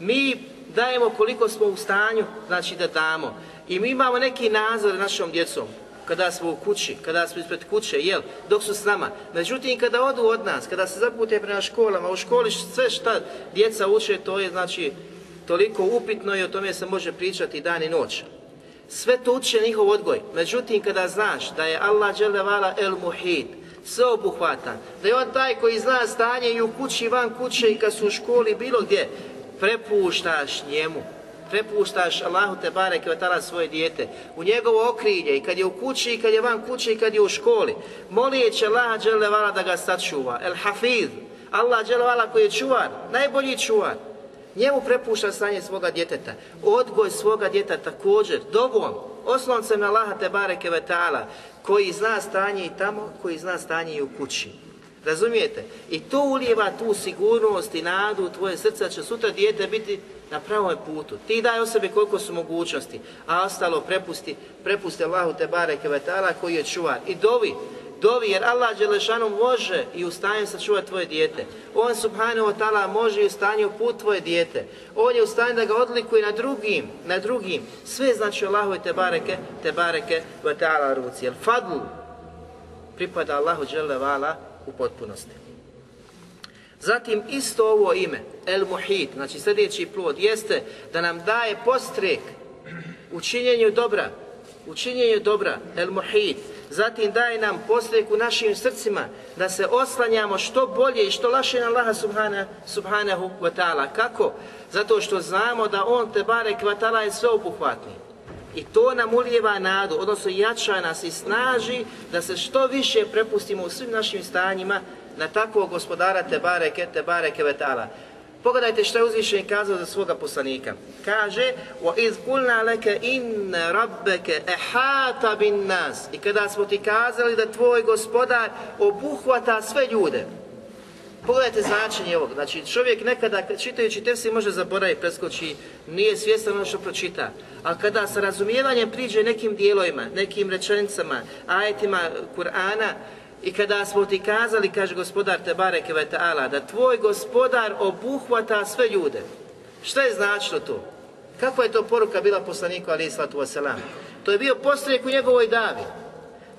Mi dajemo koliko smo u stanju, znači da damo. I mi imamo neki nazor našom djecom kada smo u kući, kada smo ispred kuće, jel, dok su s nama. Međutim, kada odu od nas, kada se zapute prema školama, u školi sve šta djeca uče, to je znači toliko upitno i o tome se može pričati dan i noć. Sve to uče njihov odgoj. Međutim, kada znaš da je Allah dželevala el muhid, sveobuhvatan, da je on taj koji zna stanje i u kući, i van kuće i kad su u školi, bilo gdje, prepuštaš njemu prepuštaš Allahu te barek i svoje dijete. U njegovo okrilje i kad je u kući i kad je van kuće i kad je u školi. Molijeći Allaha dželevala da ga sačuva. El hafiz Allah dželevala koji je čuvar najbolji čuvar. Njemu prepušta stanje svoga djeteta. Odgoj svoga djeteta također dovom osloncem na Allaha te bareke koji zna stanje i tamo koji zna stanje i u kući. Razumijete? I to ulijeva tu sigurnost i nadu u tvoje srce da će sutra dijete biti na pravom putu. Ti daj o sebi koliko su mogućnosti, a ostalo prepusti, prepusti Allahu te bareke vetala koji je čuvar. I dovi, dovi jer Allah Đelešanu može i u stanju sačuvati tvoje dijete. On subhanahu wa ta'ala može i u stanju put tvoje dijete. On je u stanju da ga odlikuje na drugim, na drugim. Sve znači Allahu te bareke, te bareke vetala ruci. Jer fadlu pripada Allahu Đelevala u potpunosti. Zatim isto ovo ime, El Muhit, znači sljedeći plod, jeste da nam daje postrek u činjenju dobra, u činjenju dobra, El Muhit. Zatim daje nam postrek u našim srcima da se oslanjamo što bolje i što laše na Allaha subhana, subhanahu wa ta'ala. Kako? Zato što znamo da On te bare kvatala je sveobuhvatni. I to nam ulijeva nadu, odnosno jača nas i snaži da se što više prepustimo u svim našim stanjima na takvog gospodara te bareke, te bareke vetala. Pogledajte što je uzvišen kazao za svoga poslanika. Kaže, wa iz kulna leke in rabbeke ehata bin nas. I kada smo ti kazali da tvoj gospodar obuhvata sve ljude. Pogledajte značenje ovog. Znači čovjek nekada čitajući tefsir može zaboraviti, preskoči, nije svjestan ono što pročita. A kada sa razumijevanjem priđe nekim dijelovima, nekim rečenicama, ajetima Kur'ana, i kada smo ti kazali, kaže gospodar Tebareke ve ta'ala, da tvoj gospodar obuhvata sve ljude. Šta je značilo to? Kakva je to poruka bila poslaniku ali islatu wasalam? To je bio postrijek u njegovoj davi.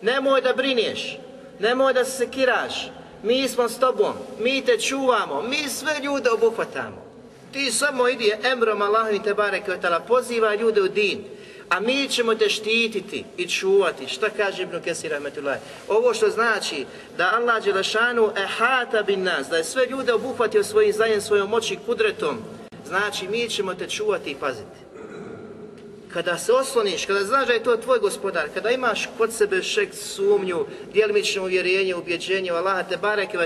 Nemoj da brinješ, nemoj da se sekiraš, mi smo s tobom, mi te čuvamo, mi sve ljude obuhvatamo. Ti samo idi emrom Allahom te bareke ve ta'ala, poziva ljude u din a mi ćemo te štititi i čuvati. Šta kaže Ibn Kesir Rahmetullah? Ovo što znači da Allah Đelešanu ehata bin nas, da je sve ljude obuhvatio svojim znanjem, svojom moći kudretom, znači mi ćemo te čuvati i paziti. Kada se osloniš, kada znaš da je to tvoj gospodar, kada imaš kod sebe šek sumnju, djelimično uvjerenje, ubjeđenje Allaha te bareke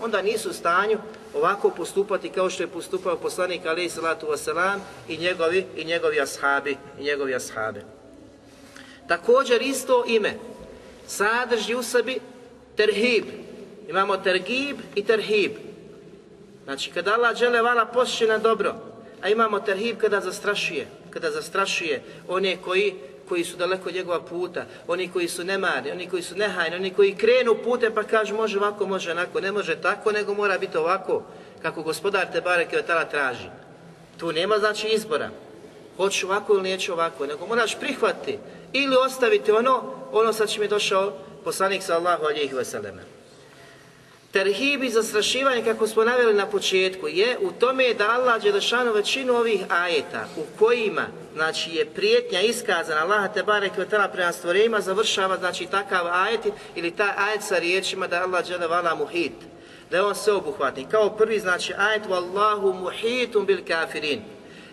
onda nisu u stanju ovako postupati kao što je postupao poslanik alaih salatu wasalam i njegovi, i njegovi ashabi, i njegovi ashabi. Također isto ime sadrži u sebi terhib. Imamo tergib i terhib. Znači kada Allah žele vala pošće na dobro, a imamo terhib kada zastrašuje, kada zastrašuje one koji koji su daleko od njegova puta, oni koji su nemarni, oni koji su nehajni, oni koji krenu putem pa kažu može ovako, može onako, ne može tako, nego mora biti ovako, kako gospodar te bareke tala traži. Tu nema znači izbora. Hoću ovako ili neću ovako, nego moraš prihvatiti ili ostaviti ono, ono sad će mi došao poslanik sallahu alihi vseleme. Terhib i zastrašivanje, kako smo naveli na početku, je u tome da Allah Đelešanu većinu ovih ajeta u kojima znači, je prijetnja iskazana Allah te barek prema stvorenjima završava znači takav ajet ili taj ajet sa riječima da Allah Đelevala muhit, da je on sveobuhvatni. Kao prvi znači ajet Wallahu muhitum bil kafirin.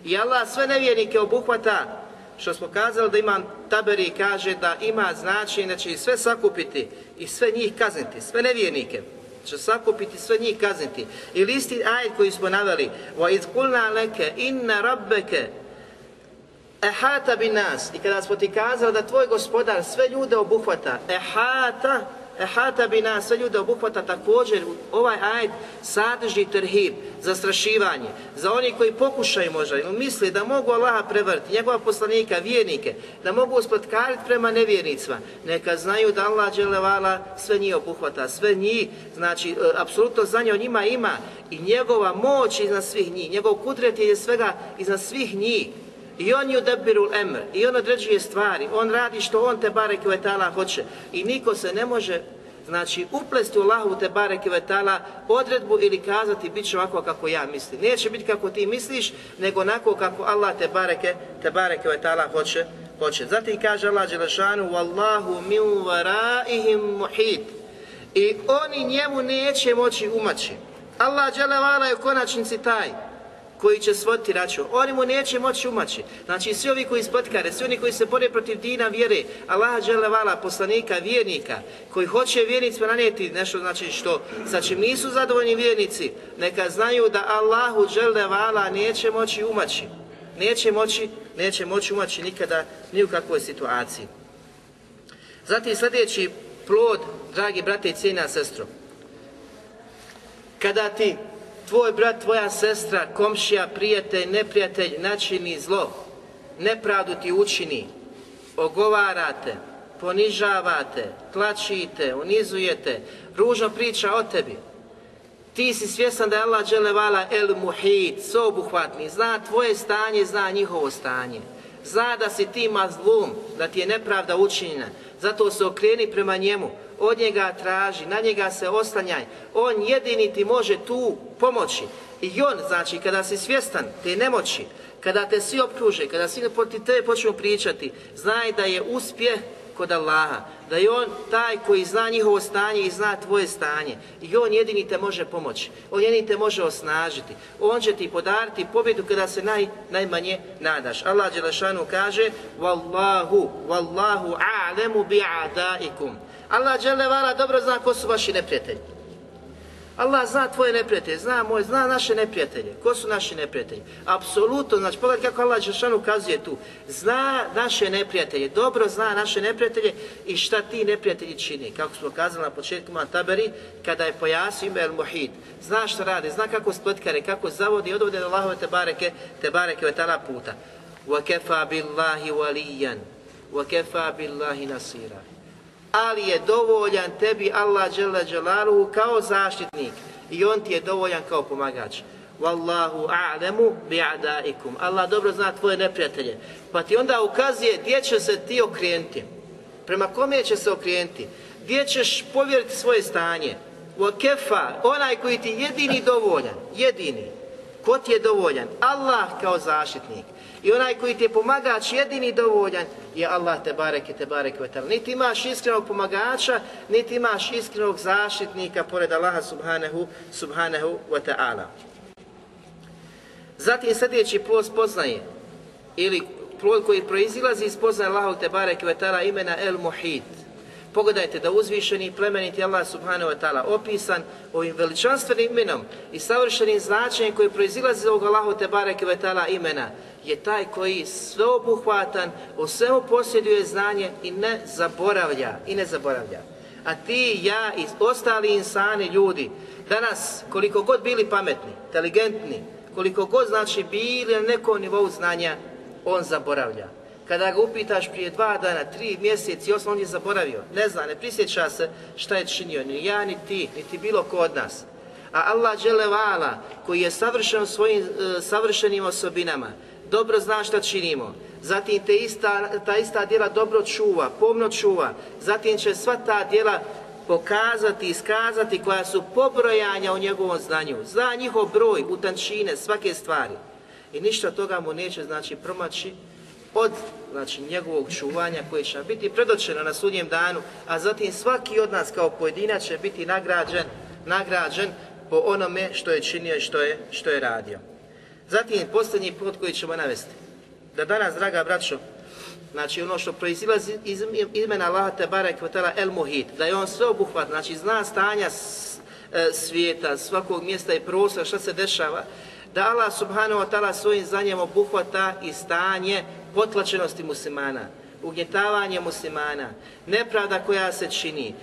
I Allah sve nevjernike obuhvata što smo kazali da imam taberi kaže da ima znači da će i sve sakupiti i sve njih kazniti, sve nevjernike će sakupiti sve njih kazniti. Ili isti ajet koji smo naveli, wa iz kulna leke inna rabbeke ehata bi nas. I kada smo ti kazali da tvoj gospodar sve ljude obuhvata, ehata ehata bi nas, sve ljude obuhvata također ovaj ajd sadrži terhib, zastrašivanje, za oni koji pokušaju možda, misli da mogu Allaha prevrti, njegova poslanika, vjernike, da mogu uspotkariti prema nevjernicima, neka znaju da Allah dželevala sve njih obuhvata, sve njih, znači, e, apsolutno znanje o njima ima i njegova moć iznad svih njih, njegov kudret je svega iznad svih njih, i on ju debirul emr, i on određuje stvari, on radi što on te bareke vetala hoće. I niko se ne može znači uplesti u Allahu te bareke vetala odredbu ili kazati bit će ovako kako ja mislim. Neće biti kako ti misliš, nego onako kako Allah te bareke, te bareke vetala hoće. hoće. Zatim kaže Allah Đelešanu Wallahu min varaihim muhit i oni njemu neće moći umaći. Allah Đelevala je u konačnici taj koji će svoditi račun. Oni mu neće moći umaći. Znači svi ovi koji spotkare, svi oni koji se bore protiv dina vjere, Allaha dželevala, poslanika, vjernika, koji hoće vjernicima nanijeti nešto znači što sa čim nisu zadovoljni vjernici, neka znaju da Allahu dželevala neće moći umaći. Neće moći, neće moći umaći nikada ni u kakvoj situaciji. Zatim sljedeći plod, dragi brate i cijena sestro, kada ti tvoj brat, tvoja sestra, komšija, prijatelj, neprijatelj načini zlo, nepravdu ti učini, ogovarate, ponižavate, tlačite, unizujete, ružno priča o tebi. Ti si svjesan da je Allah dželevala el muhit, sobuhvatni, zna tvoje stanje, zna njihovo stanje. Zna da si ti mazlum, da ti je nepravda učinjena, zato se okreni prema njemu, od njega traži, na njega se oslanjaj. On jedini ti može tu pomoći. I on, znači, kada si svjestan te nemoći, kada te svi optuže, kada svi protiv tebe počnu pričati, znaj da je uspjeh kod Allaha, da je On taj koji zna njihovo stanje i zna tvoje stanje. I On jedini te može pomoći, On jedini te može osnažiti, On će ti podariti pobjedu kada se naj, najmanje nadaš. Allah Đelešanu kaže Wallahu, Wallahu a'lemu bi'adaikum. Allah Đelevala dobro zna ko su vaši neprijatelji. Allah zna tvoje neprijatelje, zna moj, zna naše neprijatelje. Ko su naši neprijatelji? Apsolutno, znači pogledaj kako Allah Đelšanu ukazuje tu. Zna naše neprijatelje, dobro zna naše neprijatelje i šta ti neprijatelji čini. Kako smo kazali na početku Taberi, kada je pojasio ime El Muhid. Zna što radi, zna kako spletkare, kako zavodi i odvode do Allahove te bareke, te bareke vetala puta. وَكَفَا بِاللَّهِ وَلِيًّا وَكَفَا بِاللَّهِ نَصِيرًا ali je dovoljan tebi Allah dželle dželaluhu kao zaštitnik i on ti je dovoljan kao pomagač. Wallahu a'lemu bi'adaikum. Allah dobro zna tvoje neprijatelje. Pa ti onda ukazuje gdje će se ti okrenuti. Prema kome će se okrenuti? Gdje ćeš povjeriti svoje stanje? Wa kefa, onaj koji ti jedini dovoljan, jedini. Ko ti je dovoljan? Allah kao zaštitnik. I onaj koji ti je pomagač jedini dovoljan je Allah te bareke te bareke vetal. Niti imaš iskrenog pomagača, niti imaš iskrenog zaštitnika pored Allaha subhanahu, subhanahu wa ta'ala. Zatim sljedeći plod spoznaje ili plod koji proizilazi iz spoznaje Allahu te bareke vetala imena El Muhit. Pogledajte da uzvišeni i plemeniti Allah subhanahu wa ta'ala opisan ovim veličanstvenim imenom i savršenim značenjem koji proizilazi iz ovog Allahu te bareke vetala imena je taj koji sveobuhvatan, u svemu posjeduje znanje i ne zaboravlja, i ne zaboravlja. A ti, ja i ostali insani, ljudi, danas, koliko god bili pametni, inteligentni, koliko god znači bili na nekom nivou znanja, on zaboravlja. Kada ga upitaš prije dva dana, tri mjeseci, osam on je zaboravio. Ne zna, ne prisjeća se šta je činio, ni ja, ni ti, niti bilo ko od nas. A Allah dželevala, koji je savršen svojim e, savršenim osobinama, dobro zna šta činimo. Zatim te ista, ta ista djela dobro čuva, pomno čuva. Zatim će sva ta djela pokazati, iskazati koja su pobrojanja u njegovom znanju. Zna njihov broj, utančine, svake stvari. I ništa toga mu neće znači promaći od znači, njegovog čuvanja koje će biti predočeno na sudnjem danu, a zatim svaki od nas kao pojedinac će biti nagrađen, nagrađen po onome što je činio i što je, što je radio. Zatim posljednji put koji ćemo navesti. Da danas, draga braćo, znači ono što proizilazi iz imena Allaha te barek el muhit, da je on sve obuhvat, znači zna stanja e, svijeta, svakog mjesta i prostora, šta se dešava, da Allah subhanahu wa ta'ala svojim znanjem obuhvata i stanje potlačenosti muslimana, ugnjetavanje muslimana, nepravda koja se čini, e,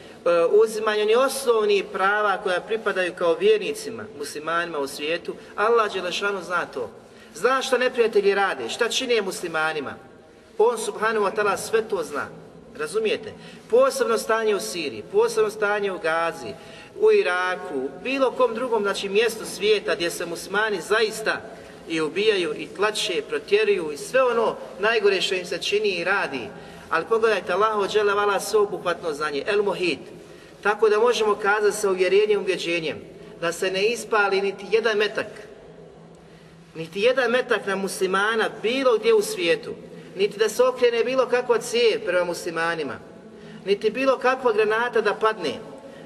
uzimanje onih osnovnih prava koja pripadaju kao vjernicima, muslimanima u svijetu, Allah Đelešanu zna to. Zna što neprijatelji rade, šta čine muslimanima. On subhanahu wa ta'ala sve to zna. Razumijete? Posebno stanje u Siriji, posebno stanje u Gazi, u Iraku, bilo kom drugom znači, mjestu svijeta gdje se muslimani zaista i ubijaju i tlače, protjeruju i sve ono najgore što im se čini i radi. Ali pogledajte, Allahu džele vala sveobuhvatno znanje, el mohid. Tako da možemo kazati sa uvjerenjem ubjeđenjem da se ne ispali niti jedan metak, niti jedan metak na muslimana bilo gdje u svijetu, niti da se okrene bilo kakva cijev prema muslimanima, niti bilo kakva granata da padne,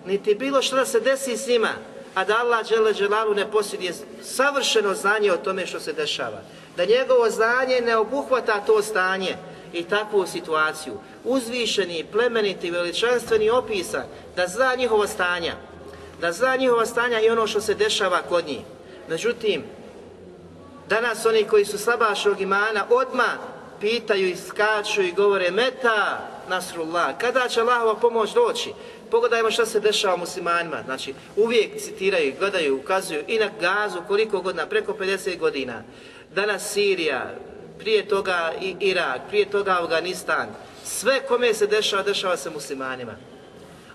niti bilo što da se desi s njima, a da Allah dželalu ne posjeduje savršeno znanje o tome što se dešava. Da njegovo znanje ne obuhvata to stanje i takvu situaciju. Uzvišeni, plemeniti, veličanstveni opisa da zna njihova stanja. Da zna njihova stanja i ono što se dešava kod njih. Međutim, danas oni koji su slabašog imana odmah pitaju i skaču i govore meta nasrullah. Kada će Allahova pomoć doći? Pogledajmo što se dešava muslimanima. Znači, uvijek citiraju, gledaju, ukazuju i na gazu koliko godina, preko 50 godina. Danas Sirija, prije toga i Irak, prije toga Afganistan. Sve kome se dešava, dešava se muslimanima.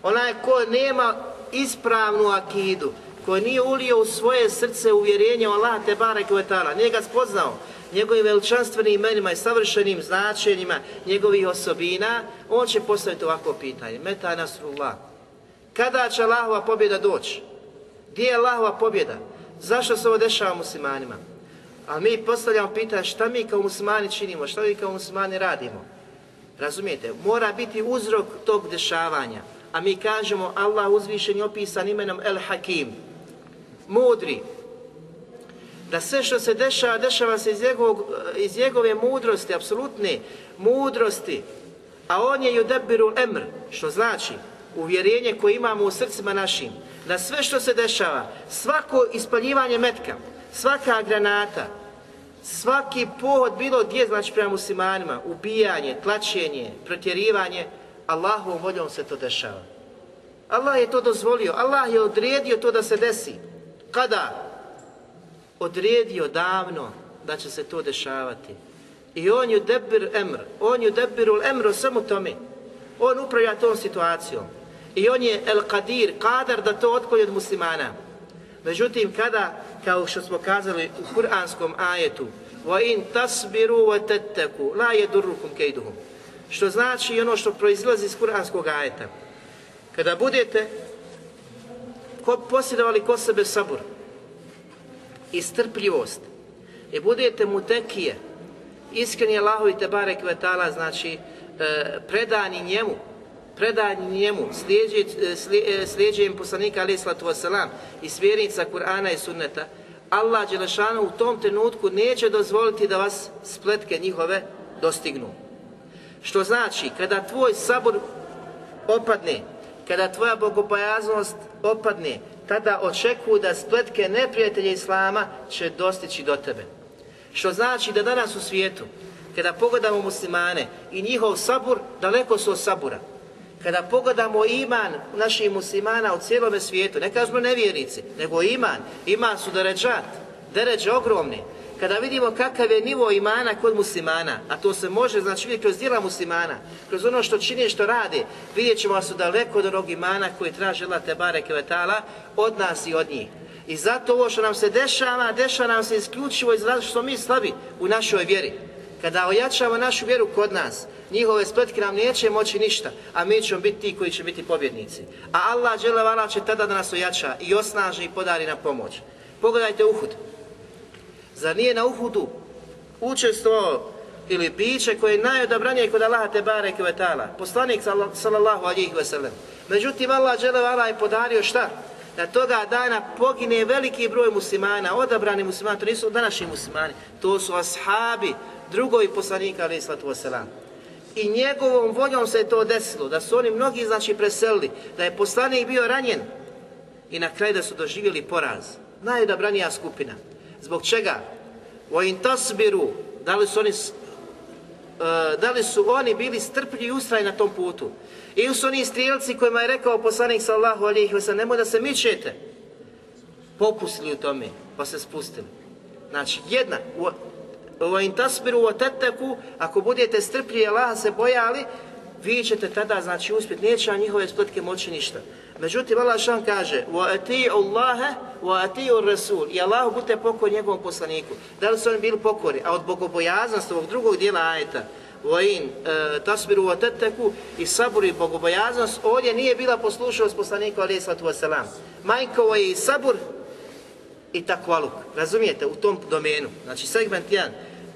Onaj ko nema ispravnu akidu, ko nije ulio u svoje srce uvjerenje o Allah te barek ta'ala, nije ga spoznao, njegovim veličanstvenim imenima i savršenim značenjima njegovih osobina, on će postaviti ovako pitanje. Meta nasrullah. Kada će Allahova pobjeda doći? Gdje je Allahova pobjeda? Zašto se ovo dešava muslimanima? A mi postavljamo pitanje šta mi kao muslimani činimo, šta mi kao muslimani radimo? Razumijete? Mora biti uzrok tog dešavanja. A mi kažemo Allah uzvišen i opisan imenom El Hakim. Mudri. Da sve što se dešava, dešava se iz, njegovog, iz njegove mudrosti, apsolutne mudrosti. A on je yudebiru emr, što znači uvjerenje koje imamo u srcima našim, da sve što se dešava, svako ispaljivanje metka, svaka granata, svaki pohod bilo gdje, znači prema muslimanima, ubijanje, tlačenje, protjerivanje, Allahovom voljom se to dešava. Allah je to dozvolio, Allah je odredio to da se desi. Kada? Odredio davno da će se to dešavati. I on ju debir emr, on ju debirul emr o svemu tome. On upravlja tom situacijom I on je el kadir, kadar da to otkolje od muslimana. Međutim, kada, kao što smo kazali u kuranskom ajetu, وَإِن تَصْبِرُوا وَتَتَّكُوا لَا يَدُرُّكُمْ كَيْدُهُمْ Što znači ono što proizlazi iz kuranskog ajeta. Kada budete ko, posjedovali ko sebe sabur i strpljivost i budete mutekije, iskreni Allahovi te barek vetala, znači e, predani njemu, predani njemu, slijeđenjem poslanika alaih sallatu wasalam i svjernica Kur'ana i sunneta, Allah Đelešanu u tom trenutku neće dozvoliti da vas spletke njihove dostignu. Što znači, kada tvoj sabor opadne, kada tvoja bogobojaznost opadne, tada očekuju da spletke neprijatelja Islama će dostići do tebe. Što znači da danas u svijetu, kada pogledamo muslimane i njihov sabur, daleko su od sabura. Kada pogledamo iman naših muslimana u cijelome svijetu, ne kažemo nevjernici, nego iman, iman su deređat, deređe ogromni. Kada vidimo kakav je nivo imana kod muslimana, a to se može znači vidjeti kroz djela muslimana, kroz ono što čini što radi, vidjet ćemo da su daleko od onog imana koji traži Allah te bareke vetala od nas i od njih. I zato ovo što nam se dešava, dešava nam se isključivo iz razloga što smo mi slabi u našoj vjeri. Kada ojačamo našu vjeru kod nas, njihove spletke nam neće moći ništa, a mi ćemo biti ti koji će biti pobjednici. A Allah dželevala će tada da nas ojača i osnaži i podari na pomoć. Pogledajte Uhud. Zar nije na Uhudu učestvovao ili biće koje je najodabranije kod Allaha te bareke ve poslanik sallallahu alejhi ve sellem. Međutim Allah dželle je podario šta? Da toga dana pogine veliki broj muslimana, odabrani muslimani, to nisu današnji muslimani, to su ashabi, drugovi poslanika alejhi salatu vesselam. I njegovom voljom se je to desilo, da su oni mnogi znači preselili, da je poslanik bio ranjen i na kraju da su doživjeli poraz. Najodabranija skupina. Zbog čega? O tasbiru, da li su oni da li su oni bili strpljivi i ustrajni na tom putu. Ili su oni strijelci kojima je rekao poslanik sallahu alihi wasallam, nemoj da se mičete. Popustili u tome, pa se spustili. Znači, jedna, in tasbiru wa tattaku, ako budete strpljivi Allah se bojali, vi ćete tada znači uspjeti, neće vam njihove spletke moći ništa. Međutim, Allah šan kaže wa ati'u Allahe wa Rasul i Allah budite pokor njegovom poslaniku. Da li su oni bili pokori? A od bogobojaznosti ovog drugog dijela ajeta wa in e, tasbiru wa i saburi i bogobojaznost ovdje nije bila poslušnost poslaniku alaihi sallatu wasalam. Majkovo je i sabur i takvaluk. Razumijete? U tom domenu. Znači segment 1.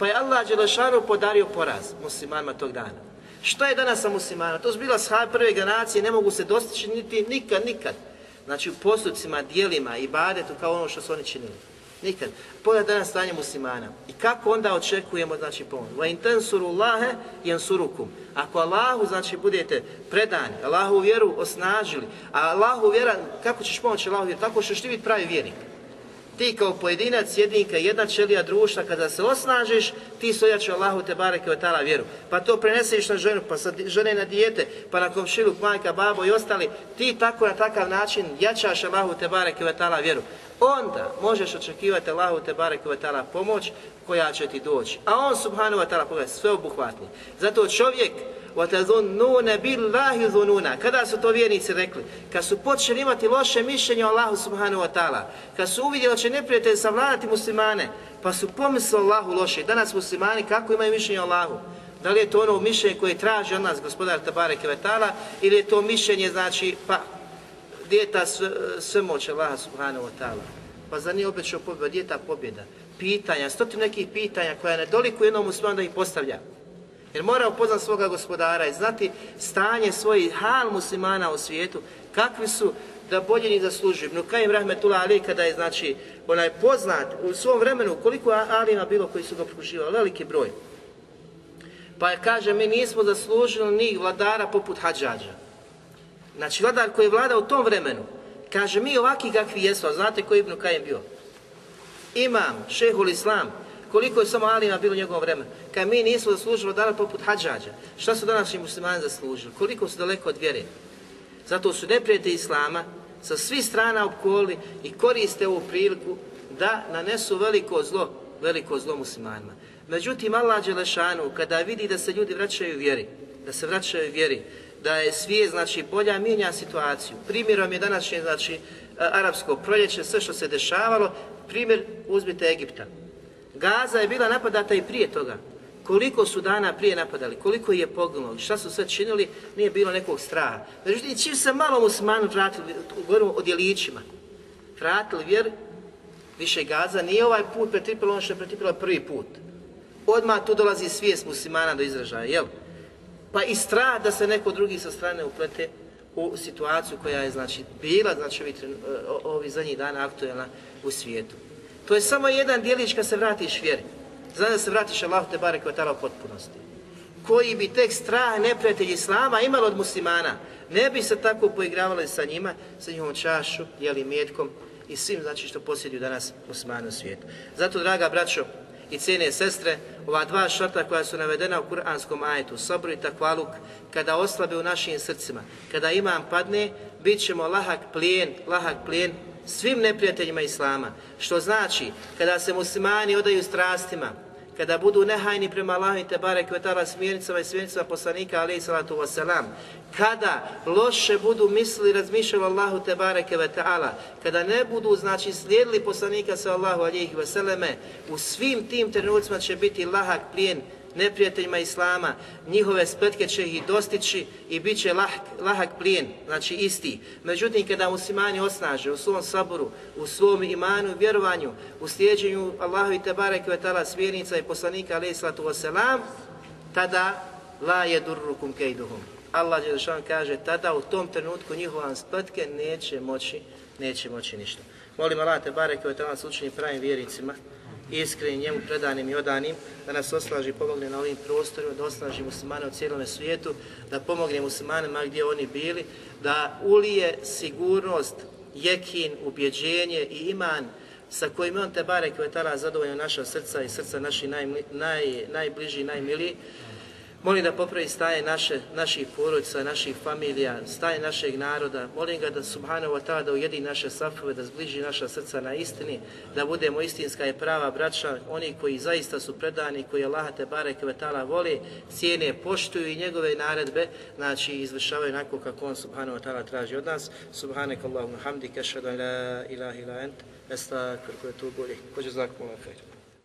Pa je Allah Đelešanu podario poraz muslimanima tog dana. Što je danas sa muslimana? To su bila shab prve generacije, ne mogu se dostići niti nikad, nikad. Znači u postupcima, dijelima i badetu kao ono što su oni činili. Nikad. Pogledaj danas stanje muslimana. I kako onda očekujemo znači pomoć? Va intensuru Allahe jansurukum. Ako Allahu znači budete predani, Allahu vjeru osnažili, a Allahu vjera, kako ćeš pomoći Allahu vjeru? Tako što ti biti pravi vjernik. Ti kao pojedinac, jedinka, jedna čelija društva, kada se osnažiš, ti se ojače Allahu te bareke od tala vjeru. Pa to preneseš na ženu, pa sa žene na dijete, pa na komšiluk, majka, babo i ostali. Ti tako na takav način jačaš Allahu te bareke od tala vjeru. Onda možeš očekivati Allahu te bareke od tala pomoć koja će ti doći. A on subhanahu wa ta'ala sve sveobuhvatni. Zato čovjek وَتَذُنُّونَ بِاللَّهِ ذُنُونَ Kada su to vjernici rekli? Kad su počeli imati loše mišljenje o Allahu subhanahu wa ta'ala, kad su uvidjeli da će neprijatelj savladati muslimane, pa su pomislili Allahu loše. Danas muslimani kako imaju mišljenje o Allahu? Da li je to ono mišljenje koje traži od nas gospodar Tabare Kevetala ili je to mišljenje znači pa gdje je ta svemoć Allaha subhanahu wa ta'ala? Pa za nije obećao pobjeda, gdje je ta pobjeda? Pitanja, stotim nekih pitanja koja ne doliku jednom muslimanu da ih postavlja. Jer mora upoznat svoga gospodara i znati stanje svojih hal muslimana u svijetu, kakvi su da bolje ni zaslužuju. No Kajim Rahmetullah Ali kada je znači onaj poznat u svom vremenu koliko alima bilo koji su ga okruživali, veliki broj. Pa je kaže mi nismo zaslužili ni vladara poput Hadžađa. Znači vladar koji je vladao u tom vremenu, kaže mi ovaki kakvi jesmo, a znate koji je Ibn Kajim bio? Imam, šehul Islam, koliko je samo Alima bilo u njegovom vremenu. Kad mi nismo zaslužili dana poput hađađa, šta su današnji muslimani zaslužili? Koliko su daleko od vjere? Zato su neprijatelji Islama sa svih strana opkoli i koriste ovu priliku da nanesu veliko zlo, veliko zlo muslimanima. Međutim, Allah Đelešanu, kada vidi da se ljudi vraćaju vjeri, da se vraćaju vjeri, da je svijet, znači, bolja, mijenja situaciju. Primjerom je današnje, znači, arapsko proljeće, sve što se dešavalo, primjer uzmite Egipta. Gaza je bila napadata i prije toga. Koliko su dana prije napadali, koliko je poginulo, šta su sve činili, nije bilo nekog straha. Međutim, čim se malo muslimanu vratili, govorimo o djelićima, vratili vjer, više Gaza nije ovaj put pretrpilo ono što je pretrpilo prvi put. Odmah tu dolazi svijest muslimana do izražaja, jel? Pa i strah da se neko drugi sa strane uplete u situaciju koja je znači bila, znači ovi, ovi zadnjih dana aktualna u svijetu. To je samo jedan dijelić kad se vratiš vjeri. Znaš da se vratiš Allahu te barek u potpunosti. Koji bi tek strah neprijatelj Islama imali od muslimana, ne bi se tako poigravali sa njima, sa njihovom čašu, jeli mjetkom i svim znači što posjeduju danas muslimani u svijetu. Zato, draga braćo i cijene sestre, ova dva šarta koja su navedena u kuranskom ajetu, sabr i takvaluk, kada oslabe u našim srcima, kada imam padne, bit ćemo lahak plijen, lahak plijen svim neprijateljima Islama. Što znači, kada se muslimani odaju strastima, kada budu nehajni prema Allahu i Tebare Kvetala smjernicama i smjernicama poslanika alaih salatu wasalam, kada loše budu mislili razmišljali Allahu Tebare Kvetala, kada ne budu znači slijedili poslanika sa Allahu alihi wasalame, u svim tim trenucima će biti lahak plijen neprijateljima Islama, njihove spletke će ih dostići i bit će lahak, plijen, znači isti. Međutim, kada muslimani osnaže u svom saboru, u svom imanu vjerovanju, u slijeđenju Allahu i Tebare Kvetala smjernica i poslanika alaih sallatu wasalam, tada la je durrukum kejduhum. Allah Đelešan kaže, tada u tom trenutku njihova spletke neće moći, neće moći ništa. Molim Allah Tebare Kvetala nas pravim vjernicima, iskrenim, njemu predanim i odanim, da nas oslaži i pomogne na ovim prostorima, da osnaži muslimane u cijelome svijetu, da pomogne muslimanima gdje oni bili, da ulije sigurnost, jekin, ubjeđenje i iman sa kojim on te bare koje tada zadovoljno naša srca i srca naši naj, naj, najbliži, najmiliji, Molim da popravi staje naše, naših porodica, naših familija, staje našeg naroda. Molim ga da subhanahu wa ta'ala da ujedi naše safove, da zbliži naša srca na istini, da budemo istinska i prava braća, oni koji zaista su predani, koji Allah te barek ta'ala voli, cijene, poštuju i njegove naredbe, znači izvršavaju onako kako on subhanahu wa ta'ala traži od nas. Subhanak Allahumma hamdika, an la ilaha ant, estakfirku wa tubu ilayk. Wa jazakumullahu khairan.